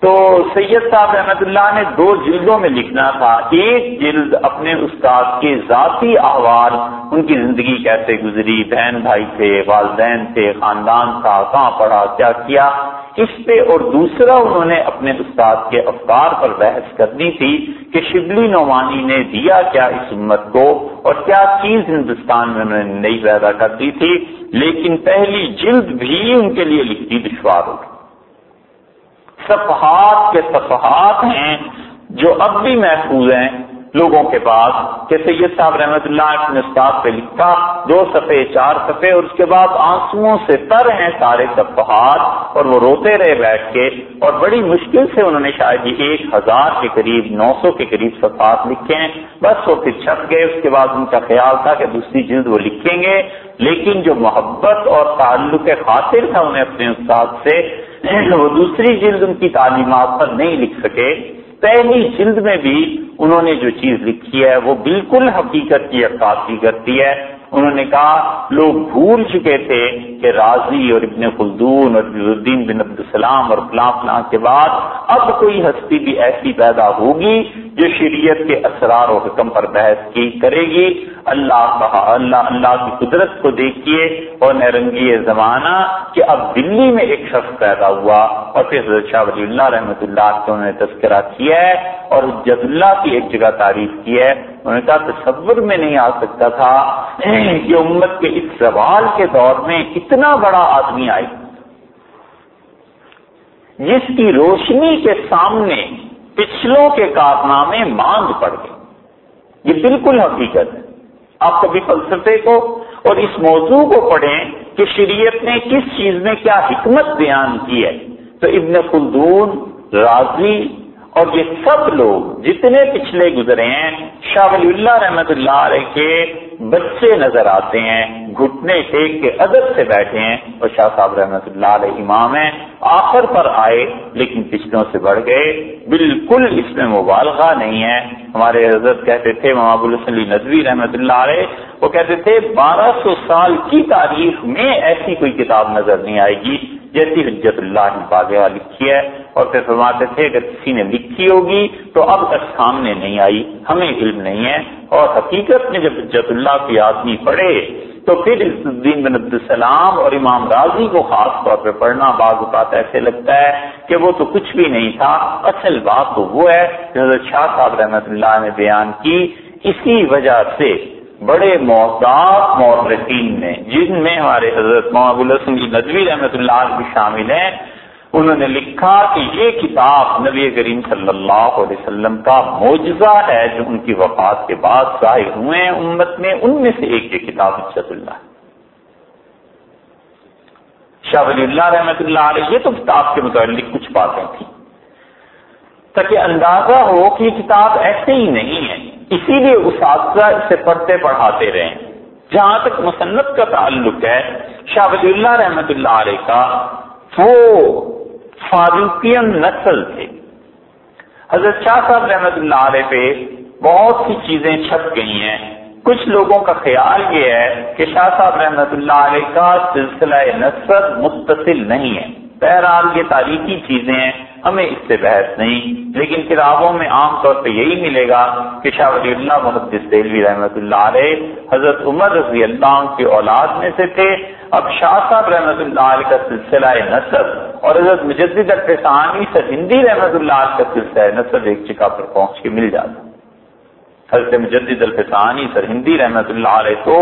تو سید صاحب رحمت اللہ نے دو جلدوں میں لکھنا تھا۔ ایک جلد اپنے استاد کے ذاتی احوال، ان کی زندگی کیسے گزری، بہن بھائی تھے، والدین تھے، خاندان تھا، کہاں پڑھا، کیا کیا۔ اس پہ اور دوسرا انہوں نے اپنے استاد کے افکار پر بحث کرنی تھی کہ شبلی نعمانی نے دیا کیا اس امت کو اور کیا چیز ہندوستان میں انہوں نے نئی پیدا کر دی تھی، لیکن پہلی جلد بھی ان کے لیے لکھتی دشوار ہوگی صفحات کے صفحات ہیں جو اب بھی محفوظ ہیں۔ لوگوں کے پاس کہ سید صاحب رحمت اللہ اپنے استاد پہ لکھا، دو صفحے، چار صفحے اور اس کے بعد آنسو سے تر ہیں سارے صفحات اور وہ روتے رہے بیٹھ کے اور بڑی مشکل سے انہوں نے شاید یہ ایک ہزار کے قریب، نو سو کے قریب صفحات لکھے ہیں۔ بس وہ پھر چھپ گئے۔ اس کے بعد ان کا خیال تھا کہ دوسری جلد وہ لکھیں گے۔ لیکن جو محبت اور تعلق خاطر تھا انہیں اپنے استاد سے، وہ دوسری جلد ان کی تعلیمات پر نہیں لکھ سکے۔ پہلی جلد میں بھی انہوں نے جو چیز لکھی ہے، وہ بالکل حقیقت کی عکاسی کرتی ہے۔ انہوں نے کہا، لوگ بھول چکے تھے کہ راضی اور ابن خلدون اور الدین بن عبد السلام اور فلاں فلاں کے بعد اب کوئی ہستی بھی ایسی پیدا ہوگی جو شریعت کے اثرار و حکم پر بحث کی کرے گی۔ اللہ اللہ اللہ کی قدرت کو دیکھیے اور نرنگی زمانہ کہ اب دلی میں ایک شخص پیدا ہوا اور پھر حضرت شاہ ولی اللہ رحمۃ اللہ کو انہوں نے تذکرہ کیا ہے اور جد اللہ کی ایک جگہ تعریف کی ہے۔ انہوں نے کہا، تصور میں نہیں آ سکتا تھا کہ امت کے اس سوال کے دور میں اتنا بڑا آدمی آئی جس کی روشنی کے سامنے پچھلوں کے کارنامے مانگ پڑ گئے۔ یہ بالکل حقیقت ہے۔ آپ کبھی فلسفے کو اور اس موضوع کو پڑھیں کہ شریعت نے کس چیز میں کیا حکمت بیان کی ہے۔ تو ابن خلدون راضی اور یہ سب لوگ جتنے پچھلے گزرے ہیں، شاہ ولی اللہ رحمت اللہ علیہ کے بچے نظر آتے ہیں، گھٹنے ٹیک کے ادب سے بیٹھے ہیں اور شاہ صاحب رحمت اللہ علیہ امام ہیں۔ آخر پر آئے، لیکن پچھلوں سے بڑھ گئے۔ بالکل اس میں مبالغہ نہیں ہے۔ ہمارے حضرت کہتے تھے محمد السلی ندوی رحمت اللہ علیہ، وہ کہتے تھے، بارہ سو سال کی تاریخ میں ایسی کوئی کتاب نظر نہیں آئے گی جیسی حجت اللہ نے باغ لکھی ہے۔ اور پھر فرماتے تھے، اگر کسی نے لکھی ہوگی تو اب تک سامنے نہیں آئی، ہمیں علم نہیں ہے اور حقیقت میں جب حجت اللہ کی آدمی پڑھے تو پھر الدین بن عبد السلام اور امام راضی کو خاص طور پہ پڑھنا بعض اوقات ایسے لگتا ہے کہ وہ تو کچھ بھی نہیں تھا، اصل بات تو وہ ہے کہ حضرت شاہ صاحب رحمت اللہ نے بیان کی، اسی وجہ سے بڑے محتاط مورخین نے جن میں ہمارے حضرت محمد الحسن جی ندوی رحمۃ اللہ بھی شامل ہیں انہوں نے لکھا کہ یہ کتاب نبی کریم صلی اللہ علیہ وسلم کا معجزہ ہے جو ان کی وفات کے بعد ظاہر ہوئے امت میں ان میں سے ایک یہ کتاب عشت اللہ شاہ ولی اللہ رحمۃ اللہ علیہ، یہ تو کتاب کے متعلق کچھ باتیں تھیں۔ تاکہ اندازہ ہو کہ یہ کتاب ایسے ہی نہیں ہے۔ اسی لیے اساتذہ اسے پڑھتے پڑھاتے رہے۔ جہاں تک مصنف کا تعلق ہے، شاہ ولی اللہ رحمت اللہ علیہ کا وہ فاروقین نسل تھے۔ حضرت شاہ صاحب رحمت اللہ علیہ پہ بہت سی چیزیں چھپ گئی ہیں۔ کچھ لوگوں کا خیال یہ ہے کہ شاہ صاحب رحمت اللہ علیہ کا سلسلہ نسل متصل نہیں ہے۔ بہرحال یہ تاریخی چیزیں ہیں ہمیں اس سے بحث نہیں، لیکن کتابوں میں عام طور پہ یہی ملے گا کہ شاہ ولی اللہ محدث دہلوی رحمۃ اللہ علیہ حضرت عمر رضی اللہ کی اولاد میں سے تھے۔ اب شاہ صاحب رحمۃ اللہ علیہ کا سلسلہ نصب اور حضرت مجدد الفسانی سے ہندی رحمۃ اللہ علیہ کا سلسلہ نصب ایک جگہ پر پہنچ کے مل جاتا۔ حضرت مجدد الفسانی سر ہندی رحمۃ اللہ علیہ تو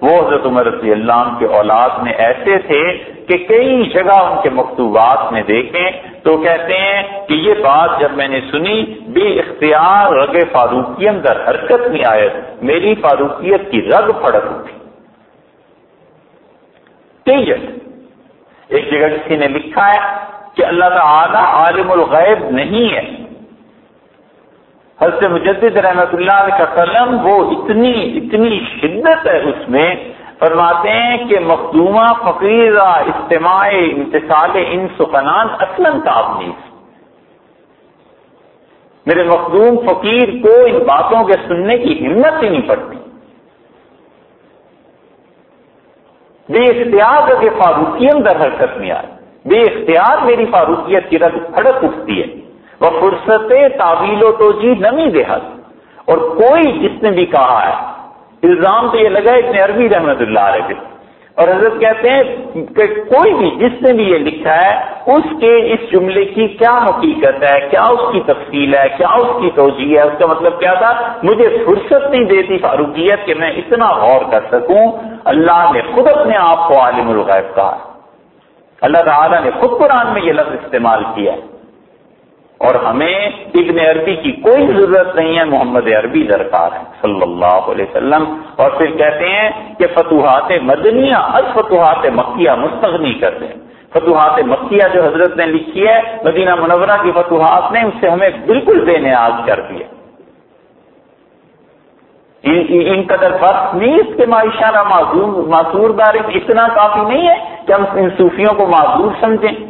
وہ حضرت عمر رضی اللہ کے اولاد میں ایسے تھے کہ کئی جگہ ان کے مکتوبات میں دیکھیں تو کہتے ہیں کہ یہ بات جب میں نے سنی، بے اختیار رگ فاروقی اندر حرکت میں آئے، میری فاروقیت کی رگ پڑک اٹھی۔ ایک جگہ کسی نے لکھا ہے کہ اللہ تعالی عالم الغیب نہیں ہے۔ حضرت مجدد رحمت اللہ علیہ کا قلم وہ اتنی اتنی شدت ہے اس میں، فرماتے ہیں کہ مخدومہ فقیرہ، اجتماع امتصال ان سخنان اصلاً کابنی میرے مخدوم فقیر کو ان باتوں کے سننے کی ہمت ہی نہیں پڑتی۔ بے اختیار کے فاروقیت در حرکت میں آئے۔ بے اختیار میری فاروقیت کی رد کھڑک اٹھتی ہے۔ وہ فرصت تعویل و تو جی نمی دے اور کوئی جس نے بھی کہا ہے، الزام تو یہ لگا اتنے عربی رحمت اللہ علیہ اور حضرت کہتے ہیں کہ کوئی بھی جس نے بھی یہ لکھا ہے، اس کے اس جملے کی کیا حقیقت ہے، کیا اس کی تفصیل ہے، کیا اس کی توجہ ہے، اس کا مطلب کیا تھا؟ مجھے فرصت نہیں دیتی فاروقیت کہ میں اتنا غور کر سکوں۔ اللہ نے خود اپنے آپ کو عالم الغیب کہا۔ اللہ تعالیٰ نے خود قرآن میں یہ لفظ استعمال کیا۔ ہے اور ہمیں ابن عربی کی کوئی ضرورت نہیں ہے، محمد عربی درکار ہے صلی اللہ علیہ وسلم۔ اور پھر کہتے ہیں کہ فتوحات مدنیہ از فتوحات مکیہ مستغنی کر دیں۔ فتوحات مکیہ جو حضرت نے لکھی ہے، مدینہ منورہ کی فتوحات نے اس سے ہمیں بالکل بے نیاز کر دیا۔ ان قدر فرق نہیں، اس کے معاشرہ معذور دار اتنا کافی نہیں ہے کہ ہم ان صوفیوں کو معذور سمجھیں۔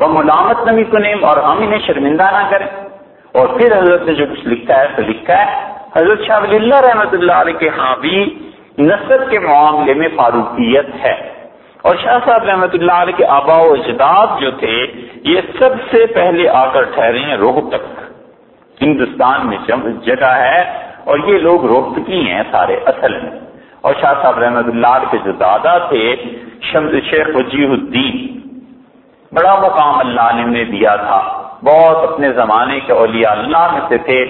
وہ ملامت نبی کنیم اور ہم انہیں شرمندہ نہ کریں۔ اور پھر حضرت نے جو کچھ لکھا ہے تو لکھا ہے، حضرت شاہ ولی اللہ رحمۃ اللہ علیہ کے ہاں بھی نصرت کے معاملے میں فاروقیت ہے۔ اور شاہ صاحب رحمۃ اللہ علیہ کے آبا و اجداد جو تھے، یہ سب سے پہلے آ کر ٹھہرے ہیں روح تک۔ ہندوستان میں جگہ ہے اور یہ لوگ روہتکی ہیں سارے اصل میں۔ اور شاہ صاحب رحمۃ اللہ علیہ کے جو دادا تھے، شمس شیخ وجیح الدین بڑا مقام اللہ نے انہیں دیا تھا۔ بہت اپنے زمانے کے اولیاء اللہ میں سے تھے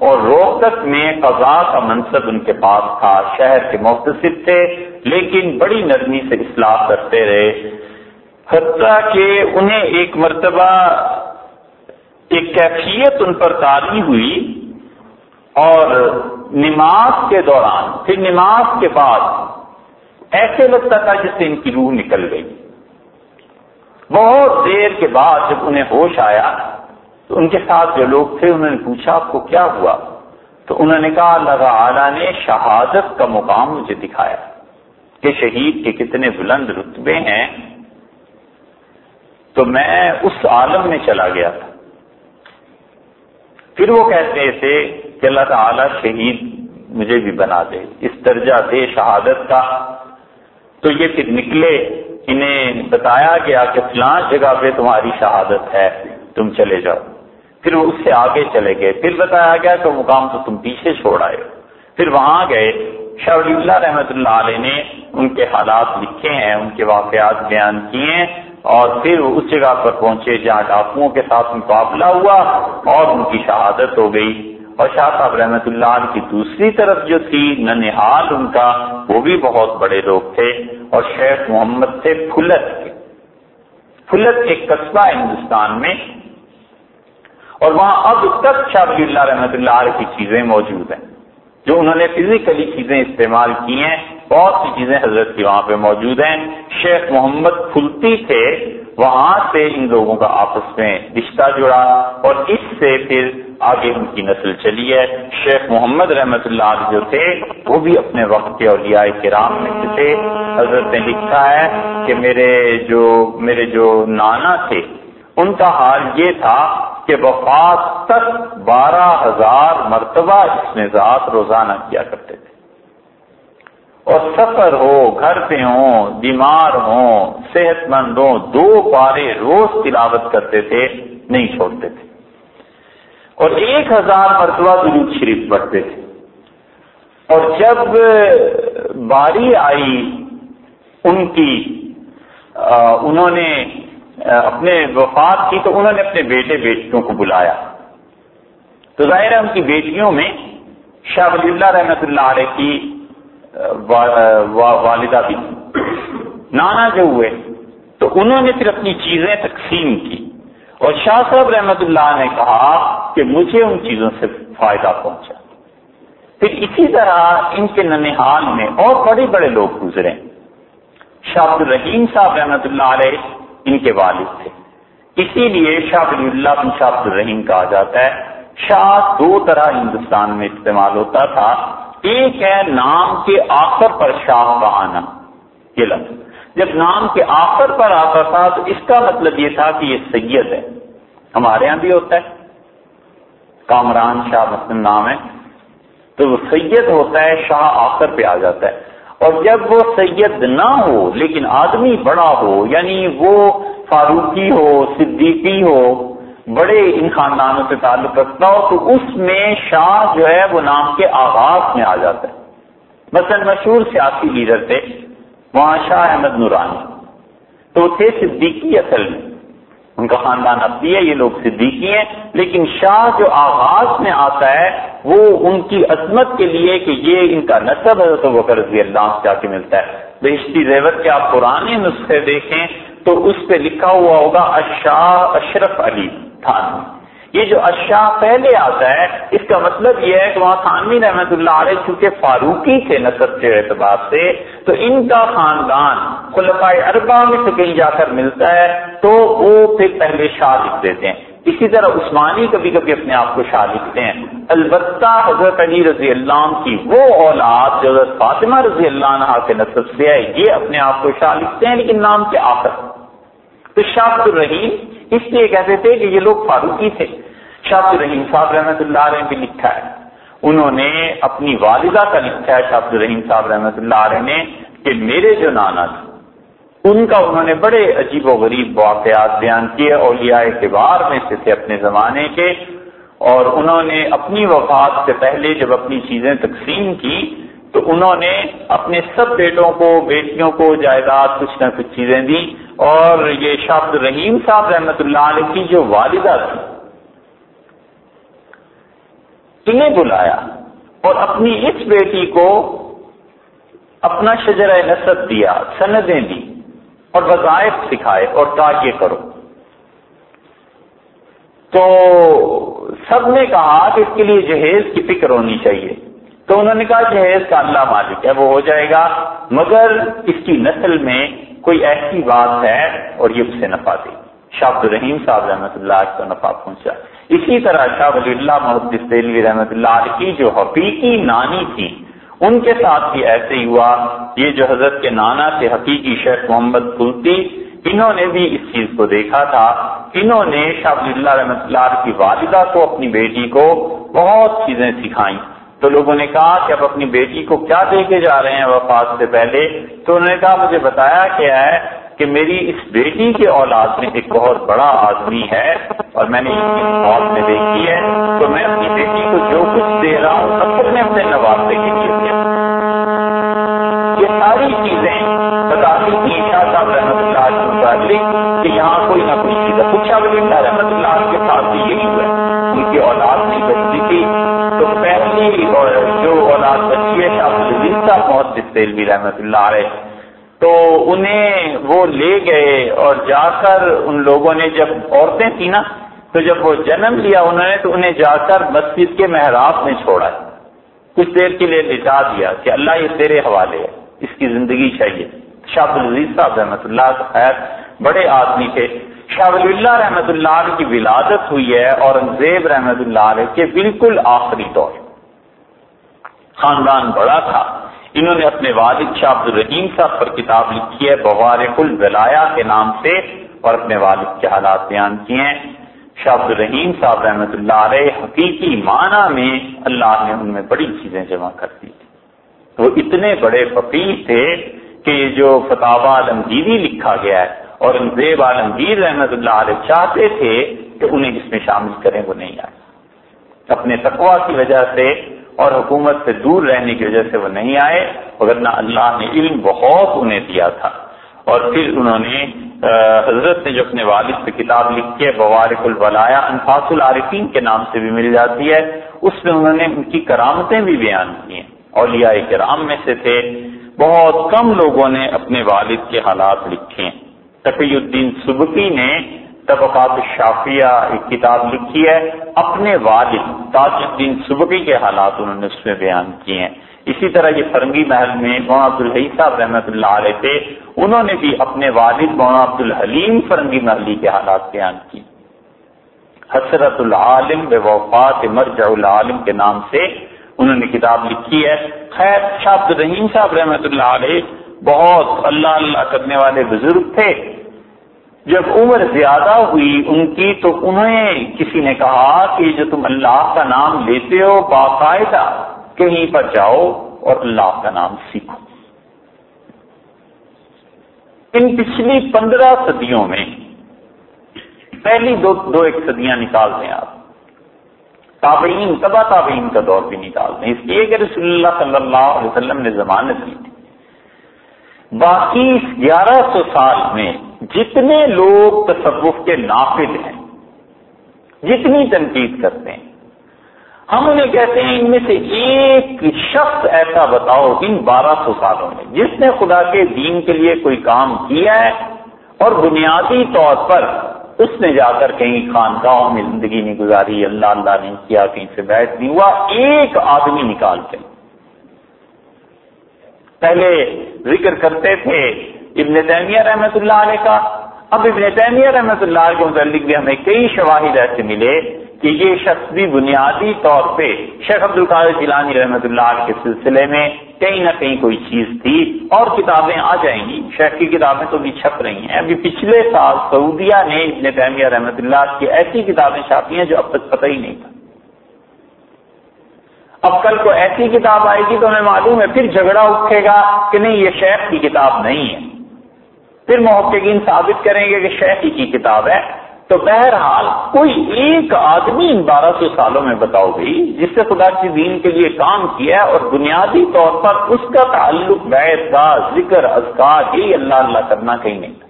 اور روہتک میں قضاء کا منصب ان کے پاس تھا۔ شہر کے مختصر تھے، لیکن بڑی نرمی سے اصلاح کرتے رہے۔ حتیٰ کہ انہیں ایک مرتبہ ایک کیفیت ان پر تاری ہوئی اور نماز کے دوران، پھر نماز کے بعد ایسے لگتا تھا جس سے ان کی روح نکل گئی۔ بہت دیر کے بعد جب انہیں ہوش آیا تو ان کے ساتھ جو لوگ تھے، انہوں نے پوچھا، آپ کو کیا ہوا؟ تو انہوں نے کہا، اللہ تعالیٰ نے شہادت کا مقام مجھے دکھایا کہ شہید کے کتنے بلند رتبے ہیں۔ تو میں اس عالم میں چلا گیا تھا۔ پھر وہ کہتے تھے کہ اللہ تعالیٰ شہید مجھے بھی بنا دے، اس درجہ دے شہادت کا۔ تو یہ پھر نکلے۔ انہیں بتایا گیا کہ فلاں جگہ پہ تمہاری شہادت ہے، تم چلے جاؤ۔ پھر وہ اس سے آگے چلے گئے۔ پھر بتایا گیا کہ مقام تو تم پیچھے چھوڑ آئے پھر وہاں گئے۔ شاہ ولی اللہ رحمۃ اللہ علیہ نے ان کے حالات لکھے ہیں، ان کے واقعات بیان کیے ہیں اور پھر اس جگہ پر پہنچے جہاں ڈاکوؤں کے ساتھ مقابلہ ہوا اور ان کی شہادت ہو گئی۔ اور شاہ صاحب رحمت اللہ علیہ کی دوسری طرف جو تھی ننحال ان کا، وہ بھی بہت بڑے لوگ تھے اور شیخ محمد تھے پھلت کے۔ پھلت ایک قصبہ ہندوستان میں۔ اور وہاں اب تک شاہ ولی اللہ رحمت اللہ علیہ کی چیزیں موجود ہیں۔ جو انہوں نے فزیکلی چیزیں استعمال کی ہیں، بہت سی چیزیں حضرت کی وہاں پہ موجود ہیں۔ شیخ محمد پھلتی تھے وہاں سے ان لوگوں کا آپس میں رشتہ جڑا اور اس سے پھر آگے ان کی نسل چلی ہے۔ شیخ محمد رحمت اللہ علیہ جو تھے، وہ بھی اپنے وقت کے اولیاء کرام میں سے تھے۔ حضرت نے لکھا ہے کہ میرے جو میرے جو نانا تھے، ان کا حال یہ تھا کہ وفات تک بارہ ہزار مرتبہ اس میں ذات روزانہ کیا کرتے تھے۔ اور سفر ہو، گھر پہ ہوں، بیمار ہوں صحت مند ہوں، دو پارے روز تلاوت کرتے تھے، نہیں چھوڑتے تھے۔ اور ایک ہزار مرتبہ درود شریف پڑھتے تھے۔ اور جب باری آئی ان کی انہوں نے اپنے وفات کی، تو انہوں نے اپنے بیٹے، بیٹیوں کو بلایا۔ تو ظاہر ہے ان کی بیٹیوں میں شاہ ولی اللہ رحمت اللہ علیہ کی والدہ بھی۔ نانا جو ہوئے، تو انہوں نے پھر اپنی چیزیں تقسیم کی۔ اور شاہ صاحب رحمت اللہ نے کہا کہ مجھے ان چیزوں سے فائدہ پہنچا۔ پھر اسی طرح ان کے ننحال میں اور بڑے بڑے لوگ گزرے۔ شاہ عبد الرحیم صاحب رحمت اللہ علیہ ان کے والد تھے۔ اسی لیے شاہ ولی اللہ بن شاہ عبد الرحیم کہا جاتا ہے، شاہ دو طرح ہندوستان میں استعمال ہوتا تھا۔ ایک ہے نام کے آخر پر شاہ کا آنا، یہ لفظ۔ جب نام کے آخر پر آتا تھا تو اس کا مطلب یہ تھا کہ یہ سید ہے۔ ہمارے یہاں بھی ہوتا ہے۔ کامران شاہ مثلاً نام ہے۔ تو وہ سید ہوتا ہے، شاہ آخر پہ آ جاتا ہے۔ اور جب وہ سید نہ ہو، لیکن آدمی بڑا ہو یعنی وہ فاروقی ہو، صدیقی ہو بڑے ان خاندانوں سے تعلق رکھتا ہو تو اس میں شاہ جو ہے وہ نام کے آغاز میں آ جاتا ہے۔ مثلا مشہور سیاسی لیڈر تھے، وہاں شاہ احمد نورانی۔ تو تھے صدیقی اصل میں۔ ان کا خاندان اب بھی ہے، یہ لوگ صدیقی ہیں، لیکن شاہ جو آغاز میں آتا ہے، وہ ان کی عظمت کے لیے کہ یہ ان کا نصب ہے تو وہ رضی اللہ سے جا کے ملتا ہے۔ بہشتی زیور کے آپ پرانے نسخے دیکھیں تو اس پہ لکھا ہوا ہوگا اشاہ اشرف علی۔ تھانوی یہ جو اشاہ پہلے آتا ہے، اس کا مطلب یہ ہے کہ وہاں تھانوی رحمت اللہ علیہ چونکہ فاروقی تھے نصب کے اعتبار سے، تو ان کا خاندان خلفۂ اربا میں سے کہیں جا کر ملتا ہے، تو وہ پھر پہلے شاہ لکھ دیتے ہیں اسی طرح عثمانی کبھی کبھی اپنے آپ کو شاہ لکھتے ہیں۔ البتہ حضرت علی رضی اللہ عنہ کی وہ اولاد جو حضرت فاطمہ رضی اللہ عنہ کے نصب سے ہے، یہ اپنے آپ کو شاہ لکھتے ہیں، لیکن نام کے آخر۔ تو شاہ الرحیم اس لیے کہتے تھے کہ یہ لوگ فاروقی تھے۔ شاہ الرحیم صاحب رحمۃ اللہ علیہ بھی لکھا ہے۔ انہوں نے اپنی والدہ کا لکھا ہے، شاہ الرحیم صاحب رحمۃ اللہ علیہ نے، کہ میرے جو نانا تھے، ان کا انہوں نے بڑے عجیب و غریب واقعات بیان کیے، اولیاء اعتبار میں سے تھے اپنے زمانے کے۔ اور انہوں نے اپنی وفات سے پہلے جب اپنی چیزیں تقسیم کی، تو انہوں نے اپنے سب بیٹوں کو، بیٹیوں کو جائیداد کچھ نہ کچھ چیزیں دی اور یہ شاہ الرحیم صاحب رحمت اللہ علیہ کی جو والدہ تھی، انہیں بلایا اور اپنی اس بیٹی کو اپنا شجر نصب دیا، سندیں دی اور وظائف سکھائے اور کہا یہ کرو۔ تو سب نے کہا کہ اس کے لیے جہیز کی فکر ہونی چاہیے۔ تو انہوں نے کہا جہیز کا اللہ مالک ہے، وہ ہو جائے گا، مگر اس کی نسل میں کوئی ایسی بات ہے اور یہ اسے نفع دے شاہ الرحیم صاحب رحمۃ اللہ کو نفع پہنچا۔ اسی طرح شاہ ولی اللہ محدود دہلوی رحمۃ اللہ کی جو حقیقی نانی تھی، ان کے ساتھ بھی ایسے ہی ہوا۔ یہ جو حضرت کے نانا تھے، حقیقی شیخ محمد کلتی، انہوں نے بھی اس چیز کو دیکھا تھا۔ انہوں نے شاہ ولی اللہ رحمۃ اللہ کی والدہ کو، اپنی بیٹی کو بہت چیزیں سکھائیں۔ تو لوگوں نے کہا کہ اب اپنی بیٹی کو کیا دے کے جا رہے ہیں وفات سے پہلے؟ تو انہوں نے کہا، مجھے بتایا کیا ہے کہ میری اس بیٹی کے اولاد میں ایک بہت بڑا آدمی ہے اور میں نے موت میں دیکھی ہے۔ تو میں اپنی بیٹی کو جو کچھ دے رہا ہوں، سب کچھ میں اپنے نوازے کے لیے دیا۔ یہ ساری چیزیں بتاتی تھی شاہ صاحب رحمت اللہ کے متعلق کہ یہاں کوئی نہ کوئی چیز ہے۔ کچھ ولی اللہ رحمت اللہ صاحب بہت بھی رحمت اللہ علیہ۔ تو انہیں وہ لے گئے اور جا کر ان لوگوں نے جب عورتیں تھیں نا، تو جب وہ جنم لیا انہوں نے، تو انہیں جا کر مسجد کے محراب میں چھوڑا۔ کچھ دیر کے لیے لٹا دیا کہ اللہ یہ تیرے حوالے ہے، اس کی زندگی چاہیے۔ شاہ العزیز صاحب رحمۃ اللہ خیر بڑے آدمی تھے۔ شاہ ولی اللہ رحمۃ اللہ علیہ کی ولادت ہوئی ہے، اورنگزیب رحمۃ اللہ علیہ کے بالکل آخری طور خاندان بڑا تھا۔ انہوں نے اپنے والد شاہ عبد الرحیم صاحب پر کتاب لکھی ہے بوارق الولایا کے نام سے، اور اپنے والد کے حالات بیان کیے ہیں۔ شاہ عبد الرحیم صاحب رحمۃ اللہ علیہ حقیقی معنی میں اللہ نے ان میں بڑی چیزیں جمع کر دی وہ اتنے بڑے فقیر تھے کہ جو فتح عالمگیری لکھا گیا ہے، اور زیب عالمگیر رحمت اللہ علیہ چاہتے تھے کہ انہیں اس میں شامل کریں، وہ نہیں آئے۔ اپنے تقوا کی وجہ سے اور حکومت سے دور رہنے کی وجہ سے وہ نہیں آئے، مگر نہ اللہ نے علم، بہت انہیں دیا تھا۔ اور پھر انہوں نے حضرت نے جو اپنے والد سے کتاب لکھی ہے، بوارک الولایا انفاس العارفین کے نام سے بھی مل جاتی ہے۔ اس میں انہوں نے ان کی کرامتیں بھی بیان کی ہیں۔ اولیاء کرام میں سے تھے۔ بہت کم لوگوں نے اپنے والد کے حالات لکھے ہیں۔ تقی الدین سبکی نے طبقات شافیہ ایک کتاب لکھی ہے۔ اپنے والد تاج الدین سبکی کے حالات انہوں نے اس میں بیان کیے ہیں۔ اسی طرح یہ فرنگی محل میں مولانا عبدالحی صاحب رحمۃ اللہ علیہ تھے، انہوں نے بھی اپنے والد مولانا عبد الحلیم فرنگی محلی کے حالات بیان کی حسرت العالم بے وفات مرجع العالم کے نام سے انہوں نے کتاب لکھی ہے۔ خیر، شاہ عبد الرحیم صاحب رحمۃ اللہ علیہ بہت اللہ اللہ کرنے والے بزرگ تھے۔ جب عمر زیادہ ہوئی ان کی تو انہیں کسی نے کہا کہ جو تم اللہ کا نام لیتے ہو، باقاعدہ کہیں پر جاؤ اور اللہ کا نام سیکھو۔ ان پچھلی پندرہ صدیوں میں پہلی دو دو ایک صدیاں نکال دیں آپ۔ تابعین تبا تابعین کا دور بھی نکال دیں۔ اس لیے کہ رسول اللہ صلی اللہ علیہ وسلم نے ضمانت کی تھی باقی گیارہ سو سال میں جتنے لوگ تصوف کے نافذ ہیں، جتنی تنقید کرتے ہیں۔ ہم انہیں کہتے ہیں، ان میں سے ایک شخص ایسا بتاؤ ان بارہ سو سالوں میں، جس نے خدا کے دین کے لیے کوئی کام کیا ہے اور بنیادی طور پر اس نے جا کر کہیں خانقاہوں میں زندگی نہیں گزاری، اللہ اللہ نہیں کیا، کہیں سے بیٹھ نہیں ہوا، ایک آدمی نکال کے۔ پہلے ذکر کرتے تھے ابن تیمیہ رحمت اللہ علیہ کا۔ اب ابن تیمیہ رحمت اللہ کے متعلق بھی ہمیں کئی شواہد ایسے ملے کہ یہ شخص بھی بنیادی طور پہ شیخ عبد القادر جیلانی رحمت اللہ علیہ کے سلسلے میں کہیں نہ کہیں کوئی چیز تھی اور کتابیں آ جائیں گی۔ شیخ کی کتابیں تو بھی چھپ رہی ہیں۔ ابھی پچھلے سال سعودیہ نے ابن تیمیہ رحمت اللہ کی ایسی کتابیں چھاپی ہیں جو اب تک پتہ ہی نہیں تھا۔ اب کل کو ایسی کتاب آئے گی تو ہمیں معلوم ہے پھر جھگڑا اٹھے گا کہ نہیں، یہ شیخ کی کتاب نہیں ہے۔ پھر محققین ثابت کریں گے کہ شیخ کی کتاب ہے۔ تو بہرحال کوئی ایک آدمی ان بارہ سو سالوں میں بتاؤ گئی جس سے خدا کی دین کے لیے کام کیا اور بنیادی طور پر اس کا تعلق بیت کا ذکر اذکار یہ اللہ اللہ کرنا کہیں نہیں۔ تھا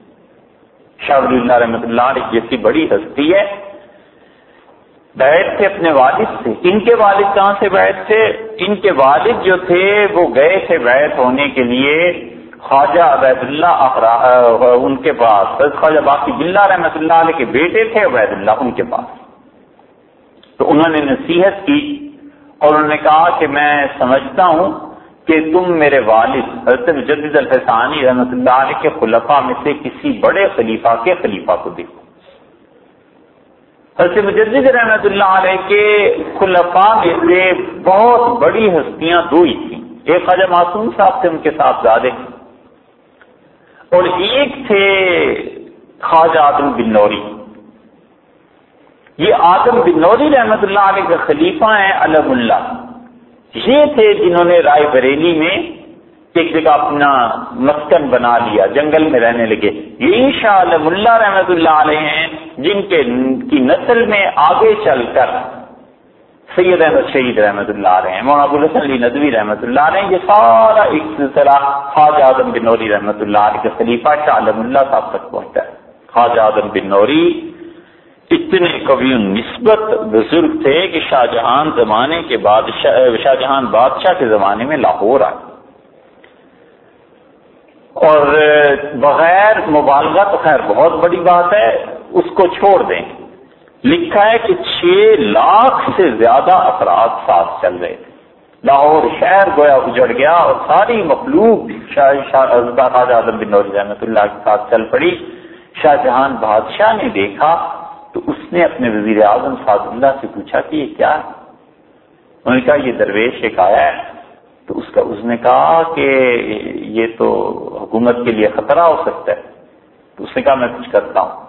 شاہ اللہ رحمۃ اللہ علیہ جیسی بڑی ہستی ہے۔ بیت تھے اپنے والد سے۔ ان کے والد کہاں سے بیت تھے؟ ان کے والد جو تھے وہ گئے تھے بیت ہونے کے لیے۔ خواجہ عبید اللہ ان کے پاس۔ خواجہ باقی بلّہ رحمت اللہ علیہ کے بیٹے تھے، عبید اللہ، ان کے پاس۔ تو انہوں نے نصیحت کی اور انہوں نے کہا کہ میں سمجھتا ہوں کہ تم میرے والد، حضرت مجدد الحسانی رحمت اللہ علیہ کے خلفاء میں سے کسی بڑے خلیفہ کے خلیفہ کو دیکھو۔ حضرت مجدد رحمت اللہ علیہ کے خلفاء میں سے بہت بڑی ہستیاں دو ہی تھیں۔ ایک خواجہ معصوم صاحب تھے، ان کے ساتھ زیادہ۔ اور ایک تھے خواجہ آدم بن نوری۔ یہ آدم بن نوری رحمت اللہ علیہ کا خلیفہ ہیں علم اللہ۔ یہ تھے جنہوں نے رائے بریلی میں ایک جگہ اپنا مسکن بنا لیا، جنگل میں رہنے لگے۔ یہ شاہ علم اللہ رحمت اللہ علیہ ہیں، جن کے، کی نسل میں آگے چل کر سید احمد شہید رحمۃ اللہ علیہ، مولانا ابو الحسن علی ندوی رحمۃ اللہ علیہ، یہ سارا ایک سلسلہ خواجہ اعظم بن نوری رحمۃ اللہ علیہ کے خلیفہ شاہ عالم اللہ صاحب تک پہنچتا ہے۔ خواجہ اعظم بن نوری اتنے کبھی نسبت بزرگ تھے کہ شاہ جہان زمانے کے بعد شاہ جہان بادشاہ کے زمانے میں لاہور آئے۔ اور بغیر مبالغہ تو خیر بہت بڑی بات ہے، اس کو چھوڑ دیں۔ لکھا ہے کہ چھ لاکھ سے زیادہ افراد ساتھ چل رہے تھے۔ لاہور شہر گویا اجڑ گیا اور ساری مخلوق شاہ اعظم بن نوری رحمۃ اللہ کے ساتھ چل پڑی۔ شاہ جہان بادشاہ نے دیکھا تو اس نے اپنے وزیر اعظم سعد اللہ سے پوچھا کہ یہ کیا ہے؟ انہوں نے کہا، یہ درویش ایک آیا ہے۔ تو اس کا، اس نے کہا کہ یہ تو حکومت کے لیے خطرہ ہو سکتا ہے۔ تو اس نے کہا، میں کچھ کرتا ہوں۔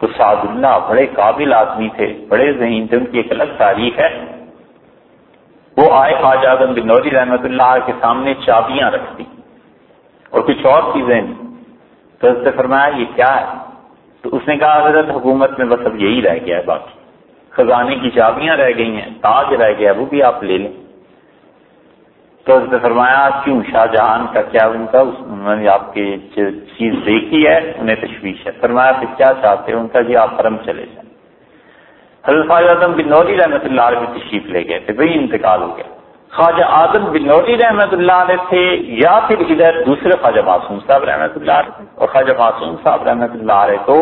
تو سعد اللہ بڑے قابل آدمی تھے، بڑے ذہین تھے، ان کی ایک الگ تاریخ ہے۔ وہ آئے خواجہ اعظم بن نوری رحمت اللہ کے سامنے چابیاں رکھتی۔ اور کچھ اور چیزیں تو اس سے فرمایا، یہ کیا ہے؟ تو اس نے کہا، حضرت حکومت میں بس اب یہی رہ گیا ہے باقی۔ خزانے کی چابیاں رہ گئی ہیں، تاج رہ گیا وہ بھی آپ لے لیں۔ تو اس نے فرمایا کیوں شاہ جہان کا کیا ان کا؟ انہوں نے آپ کی چیز دیکھی ہے، انہیں تشویش ہے۔ فرمایا، پھر کیا چاہتے ہیں ان کا؟ جی آپ حرم چلے جائیں۔ حضرت خواجہ اعظم بن نوری رحمۃ اللہ علیہ تشریف لے گئے تھے، وہی انتقال ہو گیا۔ خواجہ اعظم بن نوری رحمۃ اللہ علیہ تھے یا پھر ادھر دوسرے خواجہ معصوم صاحب رحمۃ اللہ علیہ اور خواجہ معصوم صاحب رحمۃ اللہ علیہ تو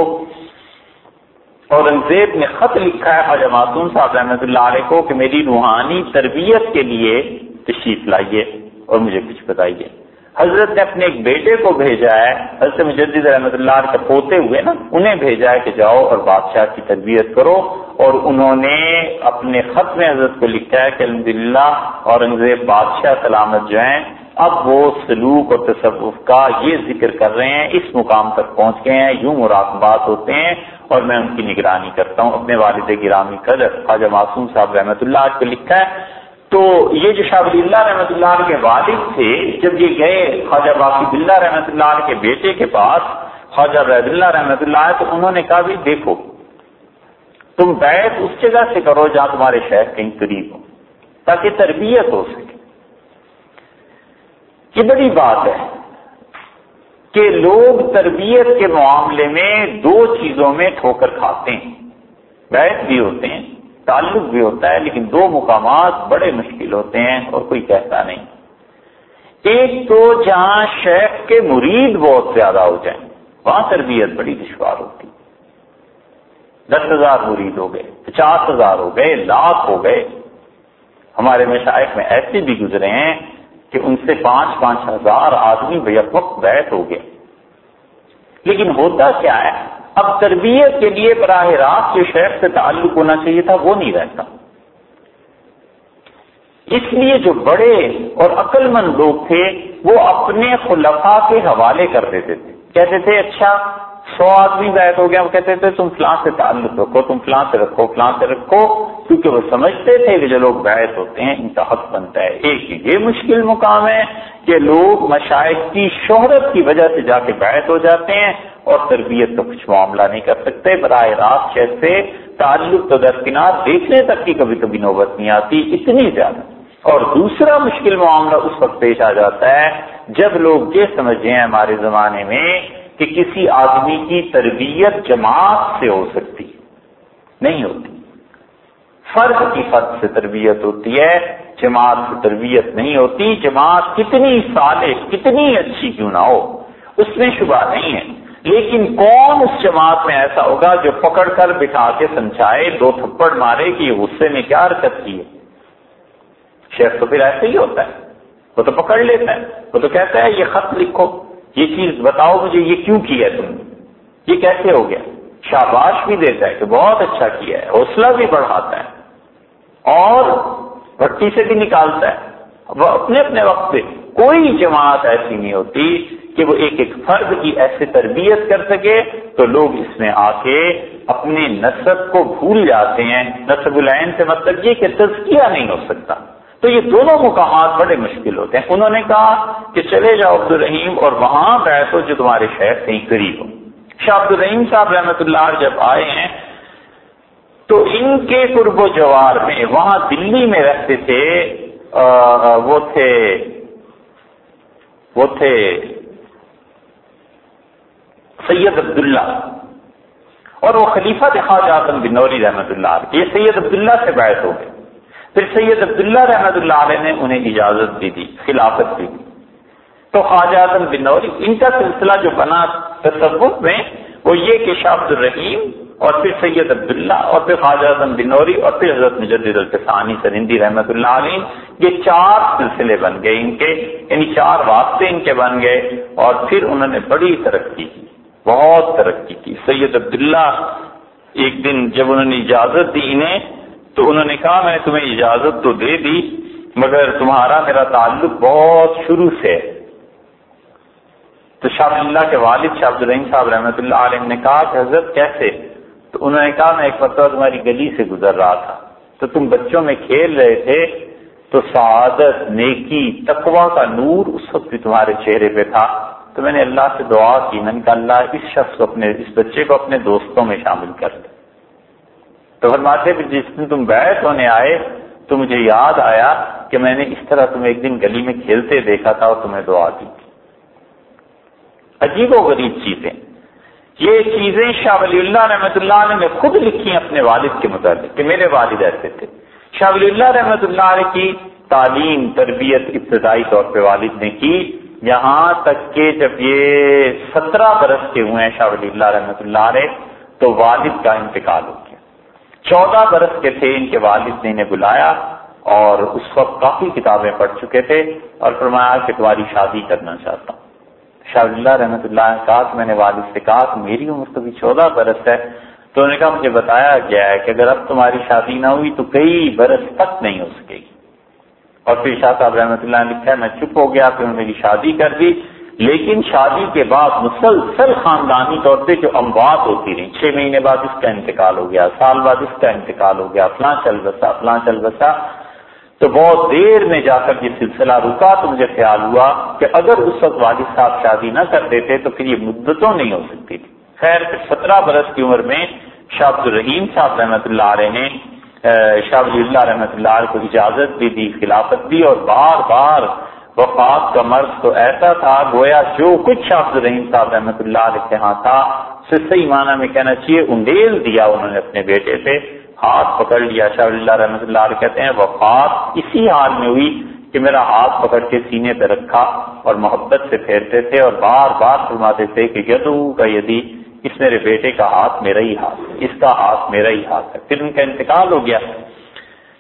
اورنگزیب نے خط لکھا ہے خواجہ معصوم صاحب رحمۃ اللہ علیہ کو کہ میری روحانی تربیت کے لیے تشریف لائیے اور مجھے کچھ بتائیے۔ حضرت نے اپنے ایک بیٹے کو بھیجا ہے، حضرت مجدد رحمۃ اللہ کے پوتے ہوئے نا، انہیں بھیجا ہے کہ جاؤ اور بادشاہ کی تربیت کرو۔ اور انہوں نے اپنے خط میں حضرت کو لکھا ہے کہ الحمد للہ اورنگزیب بادشاہ سلامت جو ہیں، اب وہ سلوک اور تصوف کا یہ ذکر کر رہے ہیں، اس مقام تک پہنچ گئے ہیں، یوں مراقبات ہوتے ہیں۔ اور میں ان کی نگرانی کرتا ہوں، اپنے والد گرامی قدر خواجہ معصوم صاحب رحمۃ اللہ آج کو لکھا ہے تو یہ جو شاہ ولی اللہ رحمۃ اللہ کے والد تھے، جب یہ گئے خواجہ باقی بلّہ رحمۃ اللہ کے بیٹے کے پاس، خواجہ عبید اللہ رحمۃ اللہ تو انہوں نے کہا بھی دیکھو، تم بیت اس جگہ سے کرو جہاں تمہارے شہر کہیں قریب ہو، تاکہ تربیت ہو سکے۔ یہ بڑی بات ہے کہ لوگ تربیت کے معاملے میں دو چیزوں میں ٹھوکر کھاتے ہیں بیت بھی ہوتے ہیں تعلق بھی ہوتا ہے، لیکن دو مقامات بڑے مشکل ہوتے ہیں اور کوئی کہتا نہیں۔ ایک تو جہاں شیخ کے مرید بہت زیادہ ہو جائیں، وہاں تربیت بڑی دشوار ہوتی۔ دس ہزار مرید ہو گئے، پچاس ہزار ہو گئے، لاکھ ہو گئے۔ ہمارے مشائق میں ایسے بھی گزرے ہیں کہ ان سے پانچ پانچ ہزار آدمی بے وقت بیت ہو گئے۔ لیکن ہوتا کیا ہے؟ اب تربیت کے لیے براہ راست جو شہر سے تعلق ہونا چاہیے تھا وہ نہیں رہتا۔ اس لیے جو بڑے اور عقل مند لوگ تھے، وہ اپنے خلفاء کے حوالے کر دیتے تھے۔ کہتے تھے اچھا سو آدمی بیت ہو گیا وہ کہتے تھے، تم فلاں سے تعلق رکھو، تم فلاں سے رکھو، فلاں سے رکھو، کیونکہ وہ سمجھتے تھے کہ جو لوگ بیت ہوتے ہیں، ان کا حق بنتا ہے۔ ایک یہ مشکل مقام ہے کہ لوگ مشائق کی شہرت کی وجہ سے جا کے بیت ہو جاتے ہیں اور تربیت کا کچھ معاملہ نہیں کر سکتے۔ براہ راست جیسے تعلق تو درکنار دیکھنے تک کی کبھی کبھی نوبت نہیں آتی، اتنی زیادہ۔ اور دوسرا مشکل معاملہ اس وقت پیش آ جاتا ہے جب لوگ یہ سمجھے ہیں ہمارے زمانے میں کہ کسی آدمی کی تربیت جماعت سے ہو سکتی نہیں ہوتی۔ فرد کی فرد سے تربیت ہوتی ہے، جماعت سے تربیت نہیں ہوتی۔ جماعت کتنی صالح، کتنی اچھی کیوں نہ ہو، اس میں شبہ نہیں ہے۔ لیکن کون اس جماعت میں ایسا ہوگا جو پکڑ کر بٹھا کے سمجھائے، دو تھپڑ مارے کہ غصے میں کیا حرکت کی ہے؟ شیخ تو پھر ایسے ہی ہوتا ہے۔ وہ تو پکڑ لیتا ہے۔ وہ تو کہتا ہے، یہ خط لکھو۔ یہ چیز بتاؤ مجھے یہ کیوں کیا تم نے؟ یہ کیسے ہو گیا؟ شاباش بھی دیتا ہے کہ بہت اچھا کیا ہے، حوصلہ بھی بڑھاتا ہے اور بھٹی سے بھی نکالتا ہے۔ وہ اپنے اپنے وقت پہ کوئی جماعت ایسی نہیں ہوتی کہ وہ ایک ایک فرد کی ایسے تربیت کر سکے تو لوگ اس میں آ کے اپنے نصب کو بھول جاتے ہیں۔ نصب العین سے مطلب یہ کہ تزکیہ نہیں ہو سکتا۔ تو یہ دونوں مقامات بڑے مشکل ہوتے ہیں۔ انہوں نے کہا کہ چلے جاؤ عبد الرحیم اور وہاں بیٹھو جو تمہارے شہر کہیں قریب ہو۔ شاہ عبد الرحیم صاحب رحمۃ اللہ جب آئے ہیں، تو ان کے قرب و جوار میں، وہاں دلی میں رہتے تھے وہ تھے وہ تھے سید عبداللہ۔ اور وہ خلیفہ تھے خواجہ اعظم بنوری رحمۃ اللہ۔ یہ سید عبداللہ سے بیعت ہو گئے۔ پھر سید عبداللہ رحمۃ اللہ علیہ نے انہیں اجازت بھی دی، خلافت بھی دی۔ تو خواجہ اعظم بنوری ان کا سلسلہ جو بنا تصوف میں، وہ یہ کہ شاہ عبد الرحیم اور پھر سید عبداللہ اور پھر خواجہ اعظم بنوری اور پھر حضرت مجدد الفسانی سرندی رحمۃ اللہ علیہ، یہ چار سلسلے بن گئے۔ ان کے یعنی چار واسطے ان کے بن گئے اور پھر انہوں نے بڑی ترقی کی، بہت ترقی کی۔ سید عبداللہ ایک دن جب انہوں نے اجازت دی انہیں تو انہوں نے کہا، میں نے تمہیں اجازت تو دے دی، مگر تمہارا میرا تعلق بہت شروع سے ہے. تو شاہ اللہ کے والد شاہ الرحیم صاحب رحمۃ اللہ علیہ نے کہا کہ حضرت کیسے؟ تو انہوں نے کہا، میں ایک مرتبہ تمہاری گلی سے گزر رہا تھا۔ تو تم بچوں میں کھیل رہے تھے، تو سعادت، نیکی تقوا کا نور اس وقت بھی تمہارے چہرے پہ تھا۔ تو میں نے اللہ سے دعا کی، میں نے کہا، اللہ اس شخص کو اپنے، اس بچے کو اپنے دوستوں میں شامل کر دے۔ تو فرماتے پھر جس دن تم بیٹھ ہونے آئے تو مجھے یاد آیا کہ میں نے اس طرح تمہیں ایک دن گلی میں کھیلتے دیکھا تھا اور تمہیں دعا دی۔ تھی عجیب و غریب چیزیں۔ یہ چیزیں شاہ ولی اللہ رحمۃ اللہ علیہ نے خود لکھی اپنے والد کے متعلق کہ میرے والد ایسے تھے۔ شاہ ولی اللہ رحمۃ اللہ علیہ کی تعلیم، تربیت ابتدائی طور پہ والد نے کی۔ یہاں تک کہ جب یہ سترہ برس کے ہوئے ہیں شاہ ولی اللہ رحمۃ اللہ علیہ، تو والد کا انتقال ہو گیا۔ چودہ برس کے تھے، ان کے والد نے انہیں بلایا اور اس وقت کافی کتابیں پڑھ چکے تھے اور فرمایا کہ تمہاری شادی کرنا چاہتا ہوں۔ شاہ اللہ رحمۃ اللہ نے کہا کہ میں نے والد سے کہا کہ میری عمر تو بھی چودہ برس ہے۔ تو انہوں نے کہا، مجھے بتایا گیا ہے کہ اگر اب تمہاری شادی نہ ہوئی تو کئی برس تک نہیں ہو سکے گی۔ اور پھر شاہ صاحب رحمۃ اللہ نے لکھا میں چپ ہو گیا، پھر میری شادی کر دی۔ لیکن شادی کے بعد مسلسل خاندانی طور پہ جو اموات ہوتی رہی چھ مہینے بعد اس کا انتقال ہو گیا، سال بعد اس کا انتقال ہو گیا، فلاں چل بسا فلاں چل بسا تو بہت دیر میں جا کر یہ سلسلہ رکا، تو مجھے خیال ہوا کہ اگر اس وقت والد صاحب شادی نہ کر دیتے تو پھر یہ مدتوں نہیں ہو سکتی تھی۔ خیر سترہ برس کی عمر میں شاہ عبد الرحیم صاحب رحمۃ اللہ علیہ نے شاہ ولی اللہ رحمۃ اللہ علیہ کو اجازت بھی دی، خلافت دی اور بار بار وفات کا مرض تو ایسا تھا، گویا جو کچھ شاہ عبد الرحیم صاحب رحمۃ اللہ علیہ کے ہاں تھا صحیح معنی میں کہنا چاہیے، انڈیل دیا انہوں نے اپنے بیٹے سے ہاتھ پکڑ لیا، شاہ اللہ رحمۃ اللہ علیہ کہتے ہیں، وفات اسی حال میں ہوئی کہ میرا ہاتھ پکڑ کے سینے پہ رکھا اور محبت سے پھیرتے تھے اور بار بار فرماتے تھے کہ یدو کا یدی، اس میرے بیٹے کا ہاتھ میرا ہی ہاتھ، اس کا ہاتھ میرا ہی ہاتھ ہے۔ پھر ان کا انتقال ہو گیا۔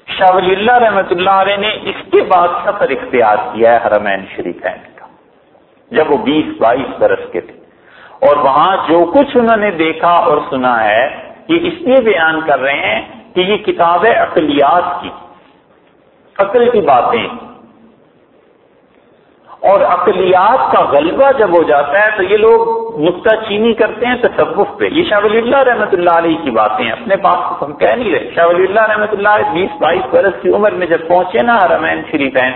شاہ ولی اللہ رحمۃ اللہ علیہ نے اس کے بعد سفر اختیار کیا ہے حرمین شریفین کا۔ جب وہ بیس بائیس برس کے تھے۔ اور وہاں جو کچھ انہوں نے دیکھا اور سنا ہے، یہ اس لیے بیان کر رہے ہیں کہ یہ کتاب ہے اقلیات کی۔ عقل کی باتیں۔ اور اقلیات کا غلبہ جب ہو جاتا ہے تو یہ لوگ نقطہ چینی کرتے ہیں تصوف پہ۔ یہ شاہ ولی اللہ رحمۃ اللہ علیہ کی باتیں اپنے پاس ہم کہہ نہیں رہے۔ شاہ ولی اللہ رحمۃ اللہ علیہ بیس، بائیس برس کی عمر میں جب پہنچے نا حرمین شریفین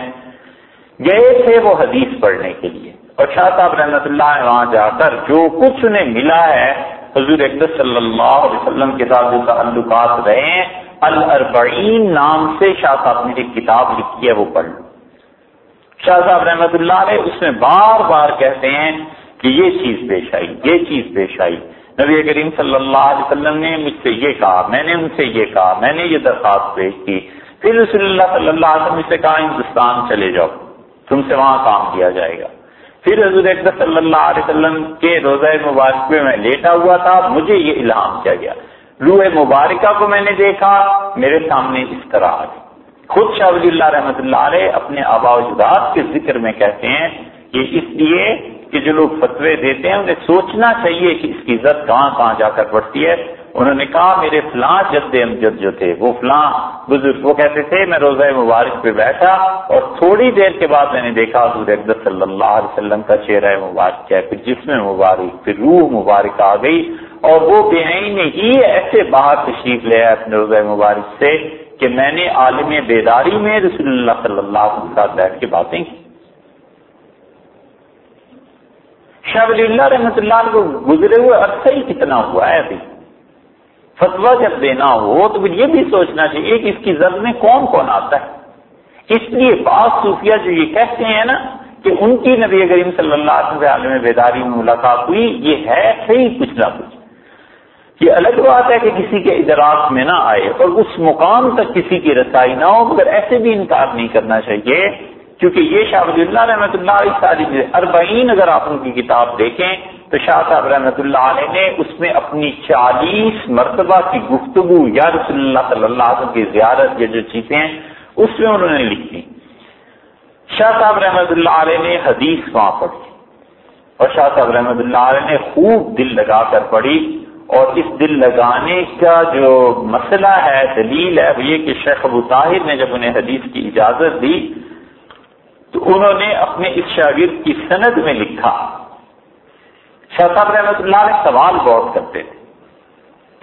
گئے تھے وہ حدیث پڑھنے کے لیے۔ اور شاہ صاحب رحمۃ اللہ وہاں جا کر جو کچھ انہیں ملا ہے، حضور اقدس صلی اللہ علیہ وسلم کے ساتھ جو تعلقات رہے ہیں الربعین نام سے شاہ صاحب نے ایک کتاب لکھی ہے، وہ پڑھ لو۔ شاہ صاحب رحمت اللہ علیہ اس میں بار بار کہتے ہیں کہ یہ چیز پیش آئی، یہ چیز پیش آئی۔ نبی کریم صلی اللہ علیہ وسلم نے مجھ سے یہ کہا، میں نے ان سے یہ کہا، میں نے یہ درخواست پیش کی۔ پھر رسول اللہ صلی اللہ علیہ وسلم سے کہا، ہندوستان چلے جاؤ، تم سے وہاں کام کیا جائے گا۔ پھر حضور اقدس صلی اللہ علیہ وسلم کے روزہ مبارک میں میں لیٹا ہوا تھا، مجھے یہ الہام کیا گیا۔ روح مبارکہ کو میں نے دیکھا، میرے سامنے اس طرح آ گئی خود شاہ ولی اللہ رحمۃ اللہ علیہ اپنے آبا اجداد کے ذکر میں کہتے ہیں کہ اس لیے کہ جو لوگ فتوے دیتے ہیں، انہیں سوچنا چاہیے کہ اس کی عزت کہاں کہاں جا کر بڑھتی ہے۔ انہوں نے کہا، میرے فلاں جد امجد جو تھے، وہ فلاں بزرگ، وہ کہتے تھے، میں روزہ مبارک پہ بیٹھا اور تھوڑی دیر کے بعد میں نے دیکھا، حضور اقدس صلی اللہ علیہ وسلم کا چہرہ مبارک کیا، پھر جسم مبارک، پھر روح مبارک آ گئی اور وہ بے ہی ایسے باہر تشریف لے آئے اپنے روزہ مبارک سے۔ کہ میں نے عالم بیداری میں رسول اللہ صلی اللہ علیہ وسلم ساتھ بیٹھ کے باتیں کی۔ شاہ ولی اللہ رحمۃ اللہ کو گزرے ہوئے عرصہ ہی کتنا ہوا ہے ابھی۔ فتوا جب دینا ہو تو پھر یہ بھی سوچنا چاہیے کہ اس کی زد میں کون کون آتا ہے۔ اس لیے بعض صوفیہ جو یہ کہتے ہیں نا کہ ان کی نبی کریم صلی اللہ علیہ وسلم عالم بیداری میں ملاقات ہوئی، یہ ہے صحیح کچھ نہ کچھ۔ یہ الگ بات ہے کہ کسی کے ادراک میں نہ آئے اور اس مقام تک کسی کی رسائی نہ ہو، مگر ایسے بھی انکار نہیں کرنا چاہیے۔ کیونکہ یہ شاہ ولی اللہ رحمۃ اللہ علیہ ساری اربعین اگر آپ ان کی کتاب دیکھیں، تو شاہ صاحب رحمۃ اللہ علیہ نے اس میں اپنی چالیس مرتبہ کی گفتگو یا رسول اللہ صلی اللہ علیہ وسلم کی زیارت یا جو چیزیں ہیں، اس میں انہوں نے لکھی۔ شاہ صاحب رحمۃ اللہ علیہ نے حدیث وہاں پڑھی اور شاہ صاحب رحمۃ اللہ علیہ نے خوب دل لگا کر پڑھی۔ اور اس دل لگانے کا جو مسئلہ ہے، دلیل ہے، وہ یہ کہ شیخ ابو طاہر نے جب انہیں حدیث کی اجازت دی، تو انہوں نے اپنے اس شاگرد کی سند میں لکھا۔ شاہ صاحب رحمۃ اللہ نے سوال بہت کرتے تھے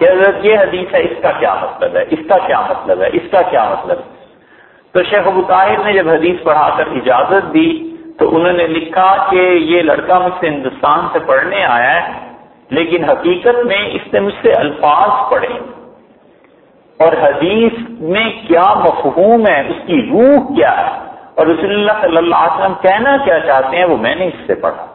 کہ حضرت، یہ حدیث ہے، اس کا کیا مطلب ہے؟ اس کا کیا مطلب ہے؟ اس کا کیا مطلب ہے؟ تو شیخ ابو طاہر نے جب حدیث پڑھا کر اجازت دی، تو انہوں نے لکھا کہ یہ لڑکا مجھ سے ہندوستان سے پڑھنے آیا ہے۔ لیکن حقیقت میں اس نے مجھ سے الفاظ پڑھے اور حدیث میں کیا مفہوم ہے، اس کی روح کیا ہے؟ اور رسول اللہ صلی اللہ علیہ وسلم کہنا کیا چاہتے ہیں، وہ میں نے اس سے پڑھا۔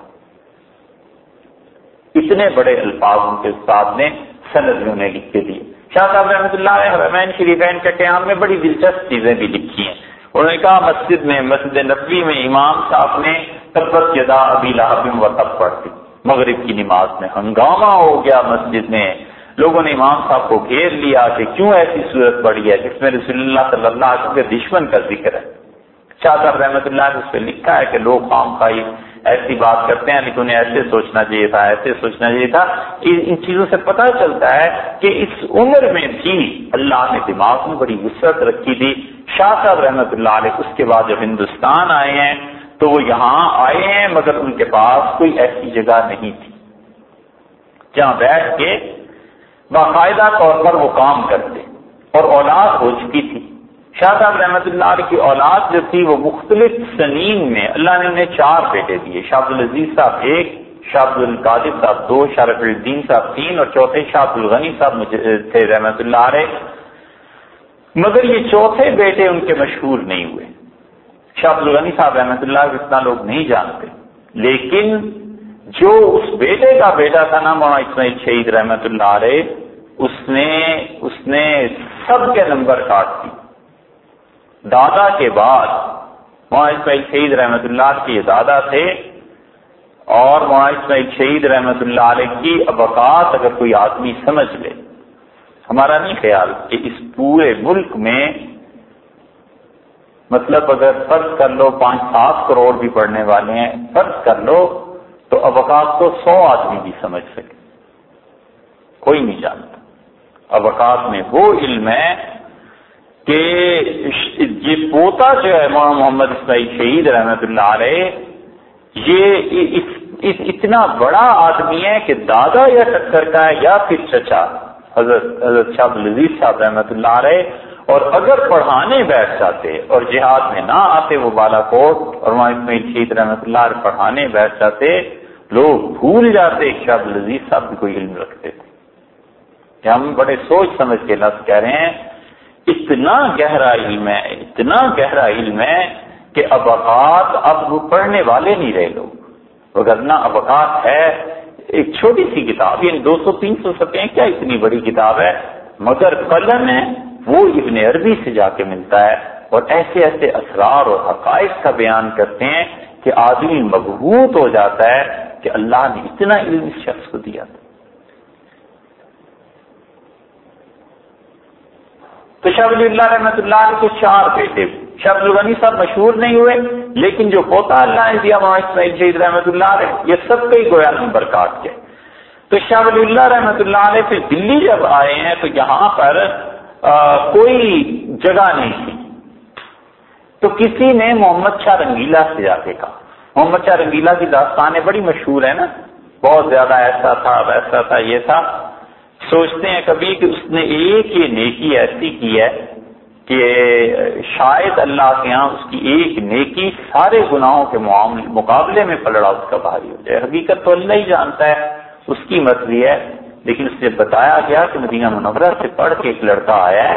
اتنے بڑے الفاظ ان کے استاد نے سند نے لکھ کے دیے۔ شاہ صاحب رحمۃ اللہ رحمین شریفین کے قیام میں بڑی دلچسپ چیزیں بھی لکھی ہیں۔ انہوں نے کہا، مسجد میں، مسجد نبوی میں امام صاحب نے تبت یدا ابی لہب و تب پڑھتی مغرب کی نماز میں ہنگامہ ہو گیا مسجد میں۔ لوگوں نے امام صاحب کو گھیر لیا کہ کیوں ایسی صورت پڑی ہے جس میں رسول اللہ صلی اللہ علیہ وسلم کے دشمن کا ذکر ہے۔ شاہ صاحب رحمۃ اللہ نے اس پہ لکھا ہے کہ لوگ خام خائی ایسی بات کرتے ہیں، لیکن انہیں ایسے سوچنا چاہیے تھا، ایسے سوچنا چاہیے تھا ان چیزوں سے پتہ چلتا ہے کہ اس عمر میں بھی اللہ نے دماغ میں بڑی وسعت رکھی تھی۔ شاہ صاحب رحمت اللہ علیہ اس کے بعد جب ہندوستان آئے ہیں تو وہ یہاں آئے ہیں، مگر ان کے پاس کوئی ایسی جگہ نہیں تھی۔ جہاں بیٹھ کے باقاعدہ طور پر وہ کام کرتے اور اولاد ہو چکی تھی۔ شاہ صاحب رحمت اللہ علیہ کی اولاد جو تھی، وہ مختلف سنین میں اللہ نے انہیں چار بیٹے دیے۔ شاہ العزیز صاحب ایک، شاہ عبد القادر صاحب دو شارف الدین صاحب تین اور چوتھے شاہ عبد الغنی صاحب تھے رحمت اللہ علیہ۔ مگر یہ چوتھے بیٹے ان کے مشہور نہیں ہوئے۔ شاہ الغنی صاحب رحمۃ اللہ اتنا لوگ نہیں جانتے۔ لیکن جو اس بیٹے کا بیٹا تھا نا، مولانا اسماعیل شہید رحمت اللہ علیہ، اس نے اس نے سب کے نمبر کاٹ دی۔ دادا کے بعد مولانا اسماعیل شہید رحمت اللہ کے دادا تھے۔ اور مولانا اسماعیل شہید رحمت اللہ علیہ کی اوقات اگر کوئی آدمی سمجھ لے، ہمارا نہیں خیال کہ اس پورے ملک میں مطلب اگر فرض کر لو پانچ سات کروڑ بھی پڑھنے والے ہیں، فرض کر لو تو اوقات کو سو آدمی بھی سمجھ سکے۔ کوئی نہیں جانتا۔ اوقات میں وہ علم ہے کہ یہ پوتا جو ہے محمد اسماعیل شہید رحمت اللہ علیہ، یہ اتنا بڑا آدمی ہے کہ دادا یا ٹکر کا ہے یا پھر چچا، حضرت حضرت شاہ لذیذ صاحب رحمۃ اللہ علیہ اور اگر پڑھانے بیٹھ جاتے اور جہاد میں نہ آتے وہ بالا کوٹ، اور شہید رحمۃ اللہ پڑھانے بیٹھ جاتے، لوگ بھول جاتے شاہ لذیذ صاحب بھی کوئی علم رکھتے۔ تھے کہ ہم بڑے سوچ سمجھ کے لفظ کہہ رہے ہیں، اتنا گہرا علم ہے، اتنا گہرا علم ہے کہ ابقات اب وہ پڑھنے والے نہیں رہے لوگ۔ وغیرہ ابقات ہے، ایک چھوٹی سی کتاب یعنی دو سو تین سو سطح کیا اتنی بڑی کتاب ہے؟ مگر قلم ہے وہ ابن عربی سے جا کے ملتا ہے اور ایسے ایسے اسرار اور حقائق کا بیان کرتے ہیں کہ آدمی مضبوط ہو جاتا ہے کہ اللہ نے اتنا علم اس شخص کو دیا تھا۔ تو شاہ ولی اللہ رحمۃ اللہ کے چار بیٹے شاہ الغنی صاحب مشہور نہیں ہوئے، لیکن جو پوتا اللہ نے دیا وہاں اسماعیل شہید رحمۃ اللہ علیہ، یہ سب کا گویا نمبر کاٹ کے۔ تو شاہ ولی اللہ رحمۃ اللہ علیہ پھر دلی جب آئے ہیں تو یہاں پر کوئی جگہ نہیں تھی۔ تو کسی نے محمد شاہ رنگیلا سے جا کے کہا۔ محمد شاہ رنگیلا کی داستانیں بڑی مشہور ہیں نا۔ بہت زیادہ ایسا تھا، ویسا تھا، یہ تھا۔ سوچتے ہیں کبھی کہ اس نے ایک یہ نیکی ایسی کی ہے کہ شاید اللہ کے یہاں اس کی ایک نیکی سارے گناہوں کے مقابلے میں پلڑا اس کا بھاری ہو جائے۔ حقیقت تو اللہ ہی جانتا ہے، اس کی مرضی ہے۔ لیکن اس بتایا گیا کہ مدینہ منورہ سے پڑھ کے ایک لڑکا آیا ہے،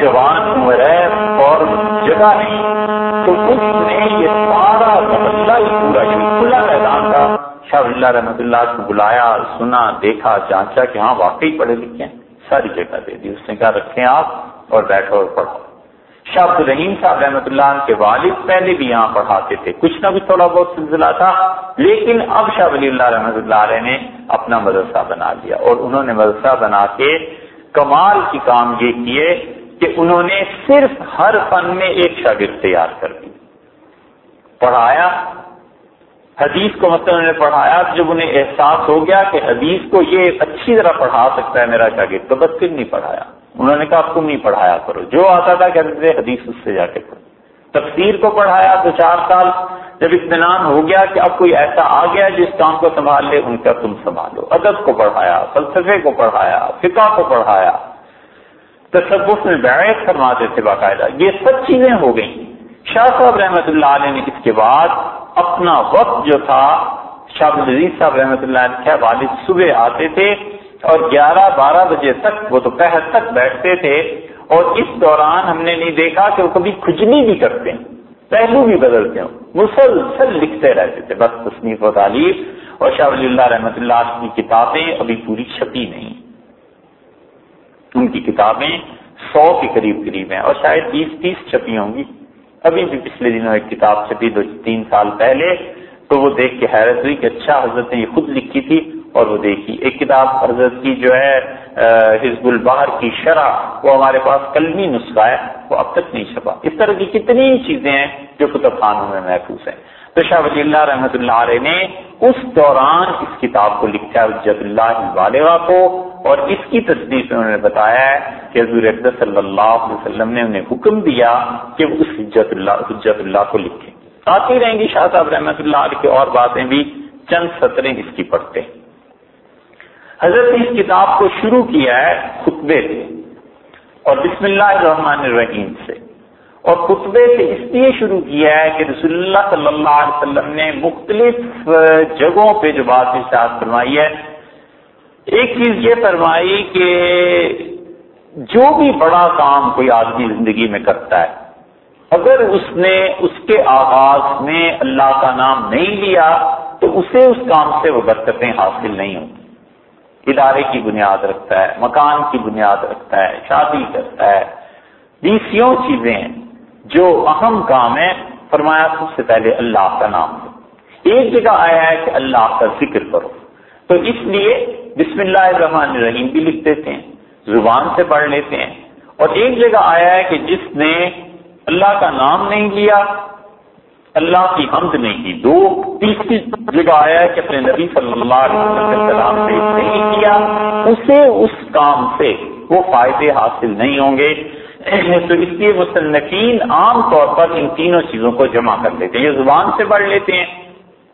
جوان عمر ہے اور جگہ نہیں۔ تو اس نے یہ سارا ہی پورا یعنی کھلا میدان تھا شاہ اللہ رحمت اللہ کو بلایا، سنا، دیکھا، جانچا کہ ہاں واقعی پڑھے لکھے ہیں۔ ساری جگہ دے دی۔ اس نے کہا، رکھیں آپ اور بیٹھو اور پڑھو۔ شاہ عبد الرحیم صاحب رحمۃ اللہ کے والد پہلے بھی یہاں پڑھاتے تھے۔ کچھ نہ کچھ تھوڑا بہت سلسلہ تھا، لیکن اب شاہ ولی اللہ رحمۃ اللہ علیہ نے اپنا مدرسہ بنا لیا اور انہوں نے مدرسہ بنا کے کمال کی کام یہ کیے کہ انہوں نے صرف ہر فن میں ایک شاگرد تیار کر دی۔ پڑھایا، حدیث کو مطلب انہوں نے پڑھایا جب انہیں احساس ہو گیا کہ حدیث کو یہ اچھی طرح پڑھا سکتا ہے میرا شاگرد، تو بس پھر نہیں پڑھایا۔ انہوں نے کہا تم نہیں پڑھایا کرو۔ جو آتا تھا کہتے حدیث اس سے جا کے پڑھو تفسیر کو پڑھایا دو چار سال جب اطمینان ہو گیا کہ اب کوئی ایسا آ گیا جس کام کو سنبھال لے، ان کا تم سنبھالو۔ ادب کو پڑھایا، فلسفے کو پڑھایا، فقہ کو پڑھایا۔ تصوف میں بیعت فرماتے تھے باقاعدہ۔ یہ سب چیزیں ہو گئیں۔ شاہ صاحب رحمۃ اللہ علیہ نے اس کے بعد اپنا وقت جو تھا، شاہ العزیز صاحب رحمۃ اللہ علیہ کے والد صبح آتے تھے۔ اور گیارہ بارہ بجے تک وہ دوپہر تک بیٹھتے تھے اور اس دوران ہم نے نہیں دیکھا کہ وہ کبھی کھجلی بھی کرتے ہیں، پہلو بھی بدلتے ہوں۔ مسلسل لکھتے رہتے تھے، بس تصنیف و تعلیف اور شاہ ولی اللہ رحمۃ اللہ کی کتابیں ابھی پوری چھپی نہیں۔ ان کی کتابیں سو کے قریب قریب ہیں اور شاید بیس تیس چھپی ہوں گی۔ ابھی بھی پچھلے دنوں ایک کتاب چھپی دو تین سال پہلے، تو وہ دیکھ کے حیرت ہوئی کہ اچھا حضرت نے یہ خود لکھی تھی۔ اور وہ دیکھی۔ ایک کتاب حضرت کی جو ہے حزب البہر کی شرح، وہ ہمارے پاس کلمی نسخہ ہے، وہ اب تک نہیں چھپا۔ اس طرح کی کتنی چیزیں ہیں جو کتب خانوں میں محفوظ ہیں۔ تو شاہ ولی اللہ رحمۃ اللہ علیہ نے اس دوران اس کتاب کو لکھا ہے جب اللہ والوا کو، اور اس کی تصدیق میں انہوں نے بتایا ہے کہ حضور اقدر صلی اللہ علیہ وسلم نے انہیں حکم دیا کہ وہ اس حجت اللہ حجت اللہ کو لکھیں۔ آتی رہیں گی شاہ صاحب رحمۃ اللہ علیہ کی اور باتیں بھی، چند سطریں اس کی پڑھتے ہیں۔ حضرت نے اس کتاب کو شروع کیا ہے خطبے سے اور بسم اللہ الرحمن الرحیم سے اور خطبے سے اس لیے شروع کیا ہے کہ رسول اللہ صلی اللہ علیہ وسلم نے مختلف جگہوں پہ جو بات اشاعت فرمائی ہے، ایک چیز یہ فرمائی کہ جو بھی بڑا کام کوئی آدمی زندگی میں کرتا ہے، اگر اس نے اس کے آغاز میں اللہ کا نام نہیں لیا، تو اسے اس کام سے وہ برکتیں حاصل نہیں ہوتی۔ ادارے کی بنیاد رکھتا ہے، مکان کی بنیاد رکھتا ہے، شادی کرتا ہے۔ بیسوں چیزیں جو اہم کام ہے فرمایا سب سے پہلے اللہ کا نام لو ایک جگہ آیا ہے کہ اللہ کا ذکر کرو۔ تو اس لیے بسم اللہ الرحمن الرحیم بھی لکھ دیتے ہیں، زبان سے پڑھ لیتے ہیں۔ اور ایک جگہ آیا ہے کہ جس نے اللہ کا نام نہیں لیا اللہ کی حمد نہیں کی دو تیسری جگہ آیا ہے کہ اپنے نبی صلی اللہ علیہ وسلم سے نہیں کیا، اسے اس کام سے وہ فائدے حاصل نہیں ہوں گے۔ تو اس لیے مصنفین عام طور پر ان تینوں چیزوں کو جمع کر لیتے ہیں۔ یہ زبان سے پڑھ لیتے ہیں۔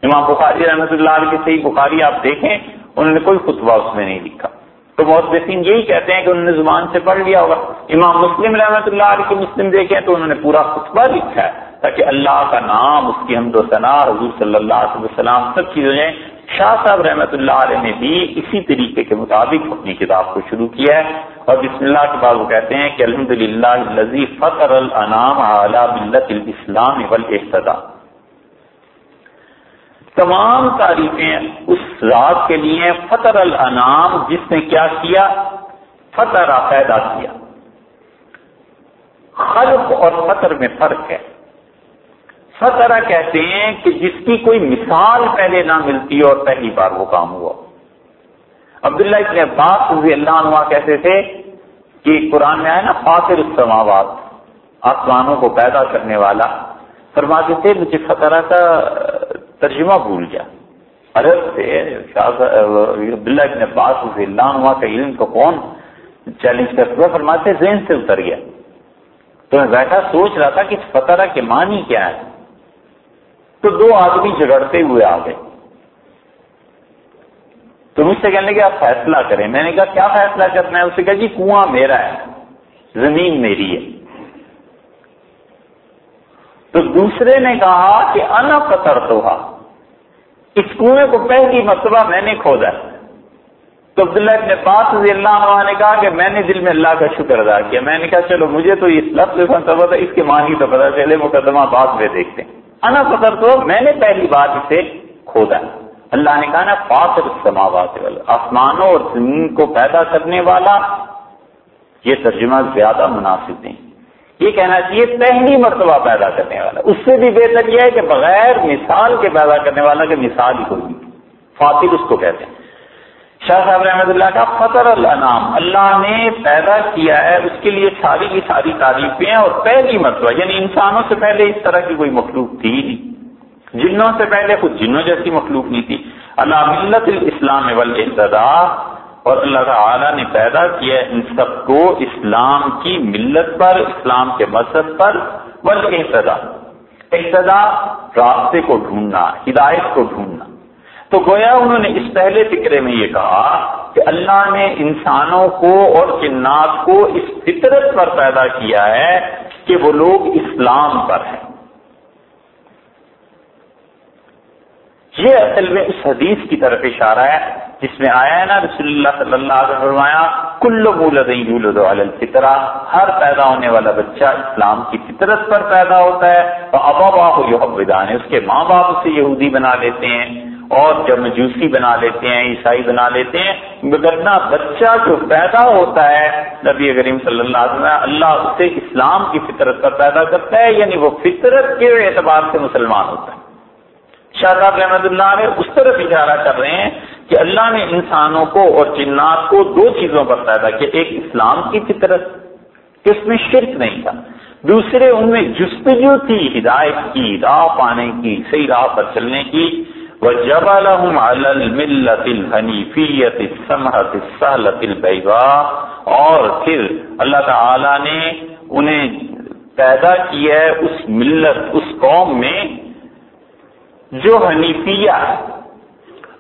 امام بخاری رحمۃ اللہ علیہ کے صحیح بخاری آپ دیکھیں، انہوں نے کوئی خطبہ اس میں نہیں لکھا۔ تو بہت بہترین یہی کہتے ہیں کہ انہوں نے زبان سے پڑھ لیا ہوگا۔ امام مسلم رحمۃ اللہ علیہ کے مسلم دیکھیں تو انہوں نے پورا خطبہ لکھا ہے۔ تاکہ اللہ کا نام اس کی حمد و ثناء حضور صلی اللہ علیہ وسلم سب چیزیں شاہ صاحب رحمۃ اللہ علیہ نے بھی اسی طریقے کے مطابق اپنی کتاب کو شروع کیا ہے۔ اور بسم اللہ کے بعد وہ کہتے ہیں کہ الحمد للہ فطر الانام اعلیٰ ملت الاسلام والاحتدا تمام تعریفیں اس ذات کے لیے فطر الانام جس نے کیا کیا؟ فطر پیدا کیا۔ خلق اور فطر میں فرق ہے۔ فطرہ کہتے ہیں کہ جس کی کوئی مثال پہلے نہ ملتی اور پہلی بار وہ کام ہوا۔ عبداللہ ابن عباس رضی اللہ عنہ کہتے تھے کہ قرآن میں آئے نا، فاطر السماوات، آسمانوں کو پیدا کرنے والا۔ فرماتے تھے، مجھے فطرہ کا ترجمہ بھول گیا۔ عرب سے عبداللہ ابن عباس رضی اللہ عنہ کا علم کو کون چیلنج کرتا ہوا فرماتے ذہن سے اتر گیا۔ تو میں بیٹھا، سوچ رہا تھا کہ فطرہ کے معنی کیا ہے۔ تو دو آدمی جھگڑتے ہوئے آ گئے۔ تو مجھ سے کہنے کہ آپ فیصلہ کریں۔ میں نے کہا، کیا فیصلہ کرنا ہے؟ اسے کہا جی کنواں میرا ہے، زمین میری ہے۔ تو دوسرے نے کہا کہ، انا پتھر تو اس کنویں کو پہلی مرتبہ میں نے کھودا تو عبداللہ ابن پاس رضی اللہ عنہ نے کہا کہ، میں نے دل میں اللہ کا شکر ادا کیا۔ میں نے کہا، چلو، مجھے تو اس لفظ تھا، اس کے معنی تو پتا چلے، مقدمہ بعد میں دیکھتے ہیں۔ انا فخر تو، میں نے پہلی بات اسے کھودا۔ اللہ نے کہا نا، فاطر السماوات والا آسمانوں اور زمین کو پیدا کرنے والا، یہ ترجمہ زیادہ مناسب نہیں۔ یہ کہنا چاہیے پہلی مرتبہ پیدا کرنے والا۔ اس سے بھی بہتر یہ ہے کہ بغیر مثال کے پیدا کرنے والا کہ مثال ہی کوئی فاطر اس کو کہتے ہیں۔ شاہ صاحب رحمۃ اللہ کا فطر الانام اللہ نے پیدا کیا ہے، اس کے لیے ساری کی ساری تعریفیں اور پہلی مرتبہ یعنی انسانوں سے پہلے اس طرح کی کوئی مخلوق تھی نہیں۔ جنوں سے پہلے خود جنوں جیسی مخلوق نہیں تھی۔ اللہ ملت الاسلام والابتدا اور اللہ تعالی نے پیدا کیا ان سب کو اسلام کی ملت پر، اسلام کے مذہب پر بل احتدا احتدا راستے کو ڈھونڈنا، ہدایت کو ڈھونڈنا۔ تو گویا انہوں نے اس پہلے فکرے میں یہ کہا کہ اللہ نے انسانوں کو اور جنات کو اس فطرت پر پیدا کیا ہے کہ وہ لوگ اسلام پر ہیں۔ یہ اصل میں اس حدیث کی طرف اشارہ ہے، جس میں آیا ہے نا رسول اللہ صلی اللہ علیہ فرمایا، کل مولد الفطرہ، ہر پیدا ہونے والا بچہ اسلام کی فطرت پر پیدا ہوتا ہے تو ابا باہ یو اس کے ماں باپ اسے یہودی بنا لیتے ہیں۔ اور جب مجوسی بنا لیتے ہیں، عیسائی بنا لیتے ہیں، مگر بچہ جو پیدا ہوتا ہے، نبی کریم صلی اللہ علیہ وسلم اللہ اسے اسلام کی فطرت پر پیدا کرتا ہے یعنی وہ فطرت کے اعتبار سے مسلمان ہوتا ہے۔ شاہ صاحب رحمد اللہ نے اس طرف اشارہ کر رہے ہیں کہ اللہ نے انسانوں کو اور جنات کو دو چیزوں پر پیدا کیا، ایک اسلام کی فطرت، کہ اس میں شرک نہیں تھا۔ دوسرے، ان میں جستجو تھی، ہدایت کی، راہ پانے کی، صحیح راہ پر چلنے کی۔ جب الملت الحنیفیت السمحت السہلت البیضا اور پھر اللہ تعالی نے انہیں پیدا کیا ہے اس ملت، اس قوم میں جو حنیفیہ۔ ہے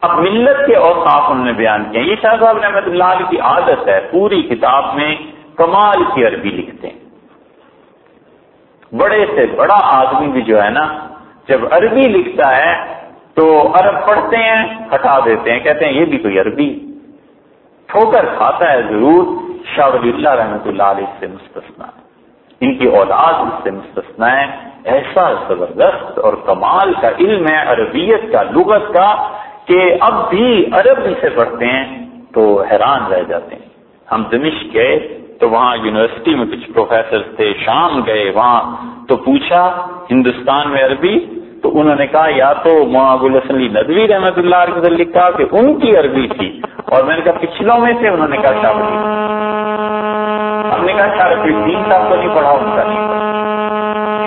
اب ملت کے اوقاف انہوں نے بیان کیا۔ یہ شاہ صاحب رحمۃ اللہ علیہ کی عادت ہے، پوری کتاب میں کمال کی عربی لکھتے ہیں۔ بڑے سے بڑا آدمی بھی جو ہے نا، جب عربی لکھتا ہے تو عرب پڑھتے ہیں، ہٹا دیتے ہیں، کہتے ہیں یہ بھی کوئی عربی ٹھوکر کھاتا ہے ضرور۔ شاہ ولی اللہ رحمۃ اللہ علیہ سے مستثنا ان کی اولاد اس سے مستثنا ہے۔ ایسا زبردست اور کمال کا علم ہے، عربیت کا، لغت کا، کہ اب بھی عربی سے پڑھتے ہیں تو حیران رہ جاتے ہیں۔ ہم دمش گئے تو وہاں یونیورسٹی میں کچھ پروفیسر تھے، شام گئے وہاں تو پوچھا، ہندوستان میں عربی؟ تو انہوں نے کہا، یا تو علی ندوی رحمت اللہ علیہ وسلم لکھا کہ ان کی عربی تھی۔ اور میں نے کہا، پچھلوں میں سے انہوں نے کہا شاہ ہم نے کہا شاہ شارف الدین صاحب کو نہیں پڑھا، ان کا نہیں پڑھا۔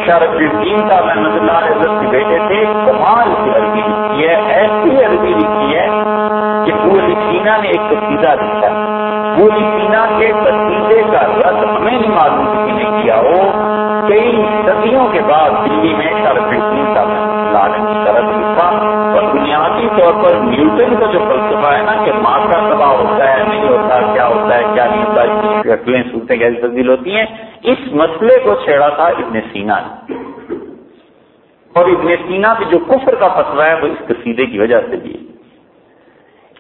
شارف الدین صاحب رحمت اللہ علیہ وسلم کے بیٹے تھے، کمال کی عربی لکھی ہے، ایسی عربی لکھی ہے کہ وہ سینا نے ایک قصیدہ لکھا۔ وہ سینا کے قصیدے کا رد ہمیں نہیں معلوم کسی نے کیا ہو۔ شارف الدین طرف لکھا اور بنیادی طور پر نیوٹن کا جو فلسفہ ہے نا کہ ماں کا تباہ ہوتا ہے، نہیں ہوتا، کیا ہوتا ہے، کیا نہیں ہوتا شکلیں صورتیں کیسی تبدیل ہوتی ہیں۔ اس مسئلے کو چھیڑا تھا ابن سینا نے۔ اور ابن سینا کے جو کفر کا فتوا ہے، وہ اس قصیدے کی وجہ سے بھی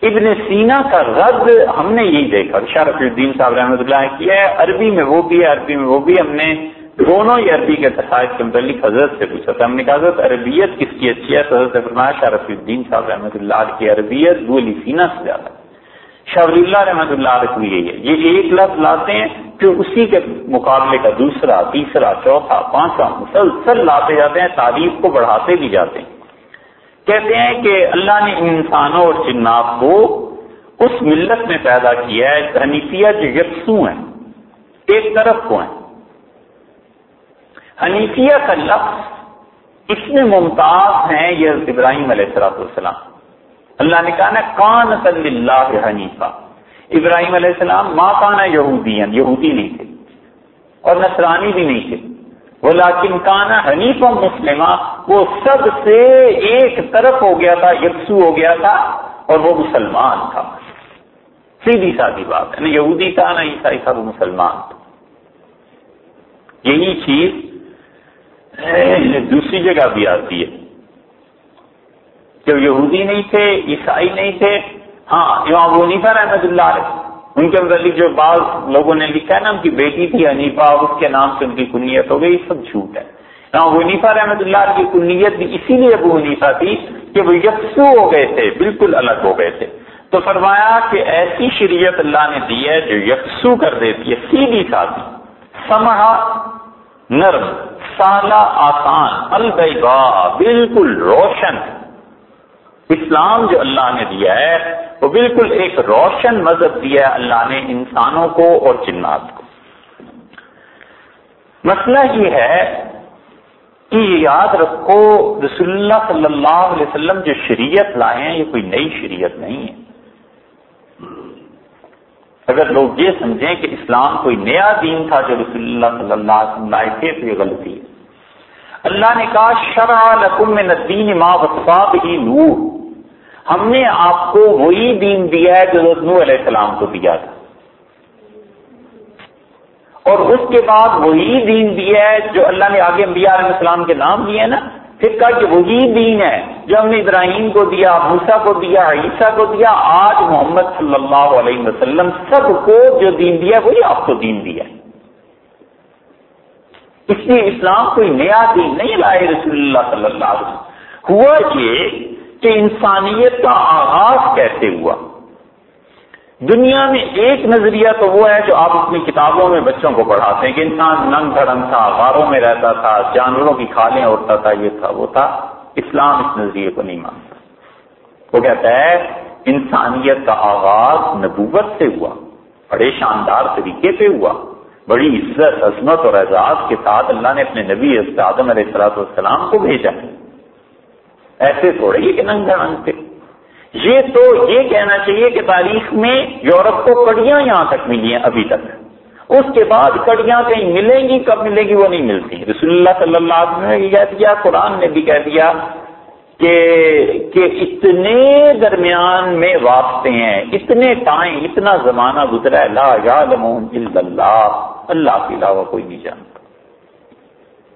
ابن سینا کا رد ہم نے یہی دیکھا۔ شارف الدین صاحب رحمۃ اللہ کیا ہے، عربی میں وہ بھی ہے، عربی میں وہ بھی۔ ہم نے دونوں ہی عربی کے تصائف کے متعلق حضرت سے پوچھا تھا۔ ہم نے کہا، حضرت عربیت کس کی اچھی ہے؟ حضرت سے فرمایا شرف الدین صاحب رحمۃ اللہ کی عربیت گولی سینا سے زیادہ شاہ اللہ رحمۃ اللہ علیہ یہی ہے۔ یہ ایک لفظ لاتے ہیں پھر اسی کے مقابلے کا دوسرا، تیسرا، چوتھا، پانچواں مسلسل لاتے جاتے ہیں، تعریف کو بڑھاتے بھی جاتے ہیں۔ کہتے ہیں کہ اللہ نے انسانوں اور جنات کو اس ملت میں پیدا کیا ہے، حنیفیہ جو یکسو ہیں، ایک طرف کو ہیں۔ حنیفیہ کا لفظ اس میں ممتاز ہیں یہ ابراہیم علیہ السلاۃ والسلام۔ اللہ نے کہا نا، کان صلی اللہ حنیفہ۔ ابراہیم علیہ السلام ماں کانا یہودی یہودی نہیں تھے۔ اور نصرانی بھی نہیں تھے۔ وہ لاکن کانا حنیف و مسلمہ، وہ سب سے ایک طرف ہو گیا تھا، یکسو ہو گیا تھا، اور وہ مسلمان تھا۔ سیدھی سادی بات ہے یہودی تھا، نہ عیسائی تھا، وہ مسلمان تھا۔ یہی چیز دوسری جگہ بھی آتی ہے۔ جب یہودی نہیں تھے، عیسائی نہیں تھے ہاں امام ونیفا رحمت اللہ علیہ، ان کے متعلق جو بعض لوگوں نے لکھا ہے نا، ان کی بیٹی تھی حنیفا اس کے نام سے ان کی کنیت ہو گئی سب جھوٹ ہے۔ امام ونیفا رحمت اللہ کی کنیت بھی اسی لیے ابو ونیفا تھی کہ وہ یکسو ہو گئے تھے، بالکل الگ ہو گئے تھے۔ تو فرمایا کہ ایسی شریعت اللہ نے دی ہے جو یکسو کر دیتی ہے، سیدھی سادی سمہا، نرم۔ سالہ آسان البیبا بالکل روشن۔ اسلام جو اللہ نے دیا ہے، وہ بالکل ایک روشن مذہب دیا ہے اللہ نے انسانوں کو اور جنات کو۔ مسئلہ یہ ہے کہ یاد رکھو، رسول اللہ صلی اللہ علیہ وسلم جو شریعت لائے ہیں، یہ کوئی نئی شریعت نہیں ہے۔ اگر لوگ یہ سمجھیں کہ اسلام کوئی نیا دین تھا جو رسول اللہ صلی اللہ علیہ وسلم لائے تھے، تو یہ غلطی ہے۔ اللہ نے کہا، شرع لکم من الدین ما وصفا بھی نور ہم نے آپ کو وہی دین دیا ہے جو نو علیہ السلام کو دیا تھا۔ اور اس کے بعد وہی دین دیا ہے جو اللہ نے آگے انبیاء علیہ السلام کے نام دیے نا۔ پھر کہا کہ وہی دین ہے جو ہم نے ابراہیم کو دیا موسا کو دیا، عیسیٰ کو دیا، آج محمد صلی اللہ علیہ وسلم سب کو جو دین دیا وہی آپ کو دین دیا اس لیے اسلام کوئی نیا دین نہیں لائے رسول اللہ صلی اللہ علیہ وسلم۔ ہوا یہ کہ انسانیت کا آغاز کیسے ہوا؟ دنیا میں ایک نظریہ تو وہ ہے جو آپ اپنی کتابوں میں بچوں کو پڑھاتے ہیں کہ انسان ننگ دھڑنگ تھا، غاروں میں رہتا تھا، جانوروں کی کھالیں اڑتا تھا، یہ تھا، وہ تھا۔ اسلام اس نظریے کو نہیں مانتا۔ وہ کہتا ہے، انسانیت کا آغاز نبوت سے ہوا، بڑے شاندار طریقے پہ ہوا، بڑی عزت، عظمت اور اعزاز کے ساتھ اللہ نے اپنے نبی آدم علیہ السلاط والسلام کو بھیجا۔ ایسے تھوڑے یہ کہ ننگ ننگ پہ یہ تو یہ کہنا چاہیے کہ تاریخ میں یورپ کو کڑیاں یہاں تک ملی ہیں ابھی تک۔ اس کے بعد کڑیاں کہیں ملیں گی، کب ملے گی وہ نہیں ملتی۔ رسول اللہ صلی اللہ علیہ وسلم نے بھی کہہ دیا، قرآن نے بھی کہہ دیا کہ کہ اتنے درمیان میں واسطے ہیں، اتنے ٹائم، اتنا زمانہ گزرا ہے، لا یعلم الا اللہ اللہ کے علاوہ کوئی نہیں جانتا۔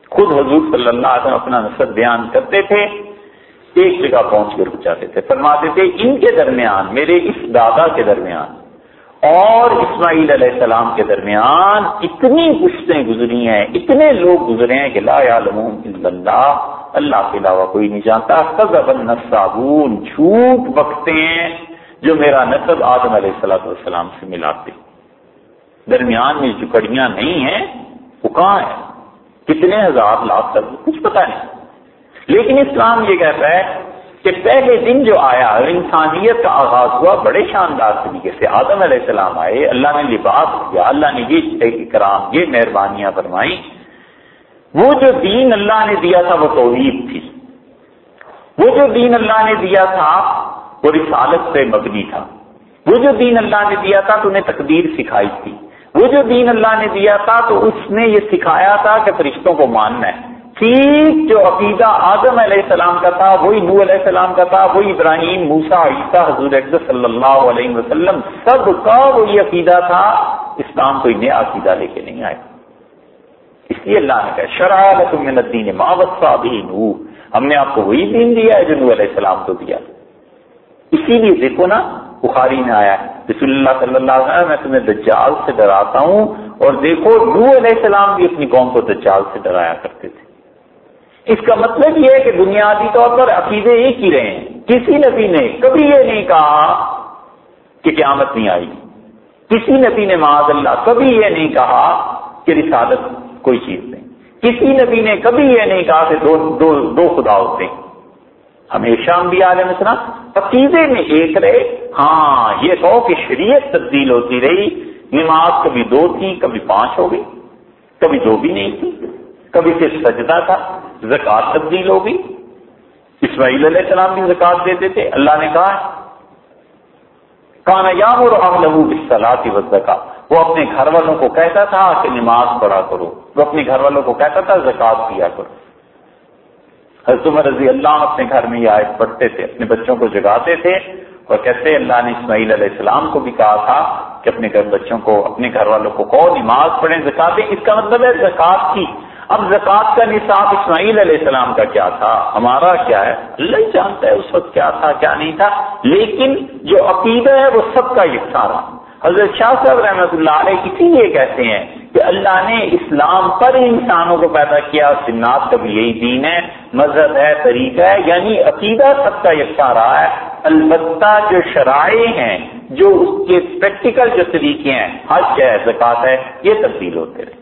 خود حضور صلی اللہ علیہ وسلم اپنا نصر بیان کرتے تھے۔ ایک جگہ پہنچ کر رک جاتے تھے، فرماتے تھے، ان کے درمیان، میرے اس دادا کے درمیان اور اسماعیل علیہ السلام کے درمیان اتنی پشتیں گزری ہیں، اتنے لوگ گزرے ہیں کہ لا اللہ اللہ کے علاوہ کوئی نہیں جانتا۔ سب جھوٹ بکتے ہیں جو میرا نصب آدم علیہ السلام والسلام سے ملاتے درمیان میں جو کڑیاں نہیں ہیں، وہ کہاں ہے کتنے ہزار لاکھ تک؟ کچھ پتا نہیں۔ لیکن اسلام یہ کہتا ہے کہ پہلے دن جو آیا، انسانیت کا آغاز ہوا، بڑے شاندار طریقے سے آدم علیہ السلام آئے، اللہ نے لباس کیا اللہ نے یہ کرام، یہ مہربانیاں فرمائی وہ جو دین اللہ نے دیا تھا، وہ توحید تھی۔ وہ جو دین اللہ نے دیا تھا، وہ رسالت سے مبنی تھا۔ وہ جو دین اللہ نے دیا تھا، تو انہیں تقدیر سکھائی تھی۔ وہ جو دین اللہ نے دیا تھا، تو اس نے یہ سکھایا تھا کہ فرشتوں کو ماننا ہے۔ ٹھیک جو عقیدہ آدم علیہ السلام کا تھا، وہی نو علیہ السلام کا تھا، وہی ابراہیم موسا عیسیٰ، حضور صلی اللہ علیہ وسلم، سب کا وہی عقیدہ تھا۔ اسلام کوئی نیا عقیدہ لے کے نہیں آئے۔ اس لیے اللہ نے کہا شرارت من الدین ماوسا بھی نو ہم نے آپ کو وہی دین دیا ہے جو نو علیہ السلام کو دیا۔ اسی لیے دیکھو نا، بخاری میں آیا ہے۔ رسول اللہ صلی اللہ علیہ وسلم، میں تمہیں دجال سے ڈراتا ہوں۔ اور دیکھو نو علیہ السلام بھی اپنی قوم کو دجال سے ڈرایا کرتے تھے۔ اس کا مطلب یہ ہے کہ بنیادی طور پر عقیدے ایک ہی رہے ہیں۔ کسی نبی نے کبھی یہ نہیں کہا کہ قیامت نہیں آئی کسی نبی نے معاذ اللہ کبھی یہ نہیں کہا کہ رسالت کوئی چیز نہیں۔ کسی نبی نے کبھی یہ نہیں کہا کہ دو دو, دو خدا ہوتے ہیں۔ ہمیشہ بھی عالم اسلام عقیدے میں ایک رہے۔ ہاں یہ کہو کہ شریعت تبدیل ہوتی رہی۔ نماز کبھی دو تھی کبھی پانچ ہو گئی۔ کبھی دو بھی نہیں تھی۔ کبھی صرف سجدہ تھا۔ زکات تبدیل ہوگی؟ اسماعیل علیہ السلام بھی زکات دیتے تھے، اللہ نے کہا کانا یا لہو کی وزکا وہ اپنے گھر والوں کو کہتا تھا کہ نماز پڑھا کرو، وہ اپنے گھر والوں کو کہتا تھا زکات کیا کرو۔ حضرت عمر رضی اللہ اپنے گھر میں یہ آیت پڑھتے تھے، اپنے بچوں کو جگاتے تھے اور کہتے، اللہ نے اسماعیل علیہ السلام کو بھی کہا تھا کہ اپنے گھر بچوں کو، اپنے گھر والوں کو کہو نماز پڑھیں، زکات اس کا مطلب ہے زکات کی اب زکوٰۃ کا نصاب اسماعیل علیہ السلام کا کیا تھا؟ ہمارا کیا ہے؟ اللہ ہی جانتا ہے اس وقت کیا تھا، کیا نہیں تھا۔ لیکن جو عقیدہ ہے وہ سب کا یکساں رہا حضرت شاہ صاحب رحمۃ اللہ علیہ اسی لیے کہتے ہیں کہ اللہ نے اسلام پر انسانوں کو پیدا کیا سنات کا بھی یہی دین ہے، مذہب ہے، طریقہ ہے یعنی عقیدہ سب کا یکساں رہا ہے۔ البتہ جو شرائع ہیں، جو اس کے پریکٹیکل جو طریقے ہیں، حج ہے زکات ہے، یہ تبدیل ہوتے رہے۔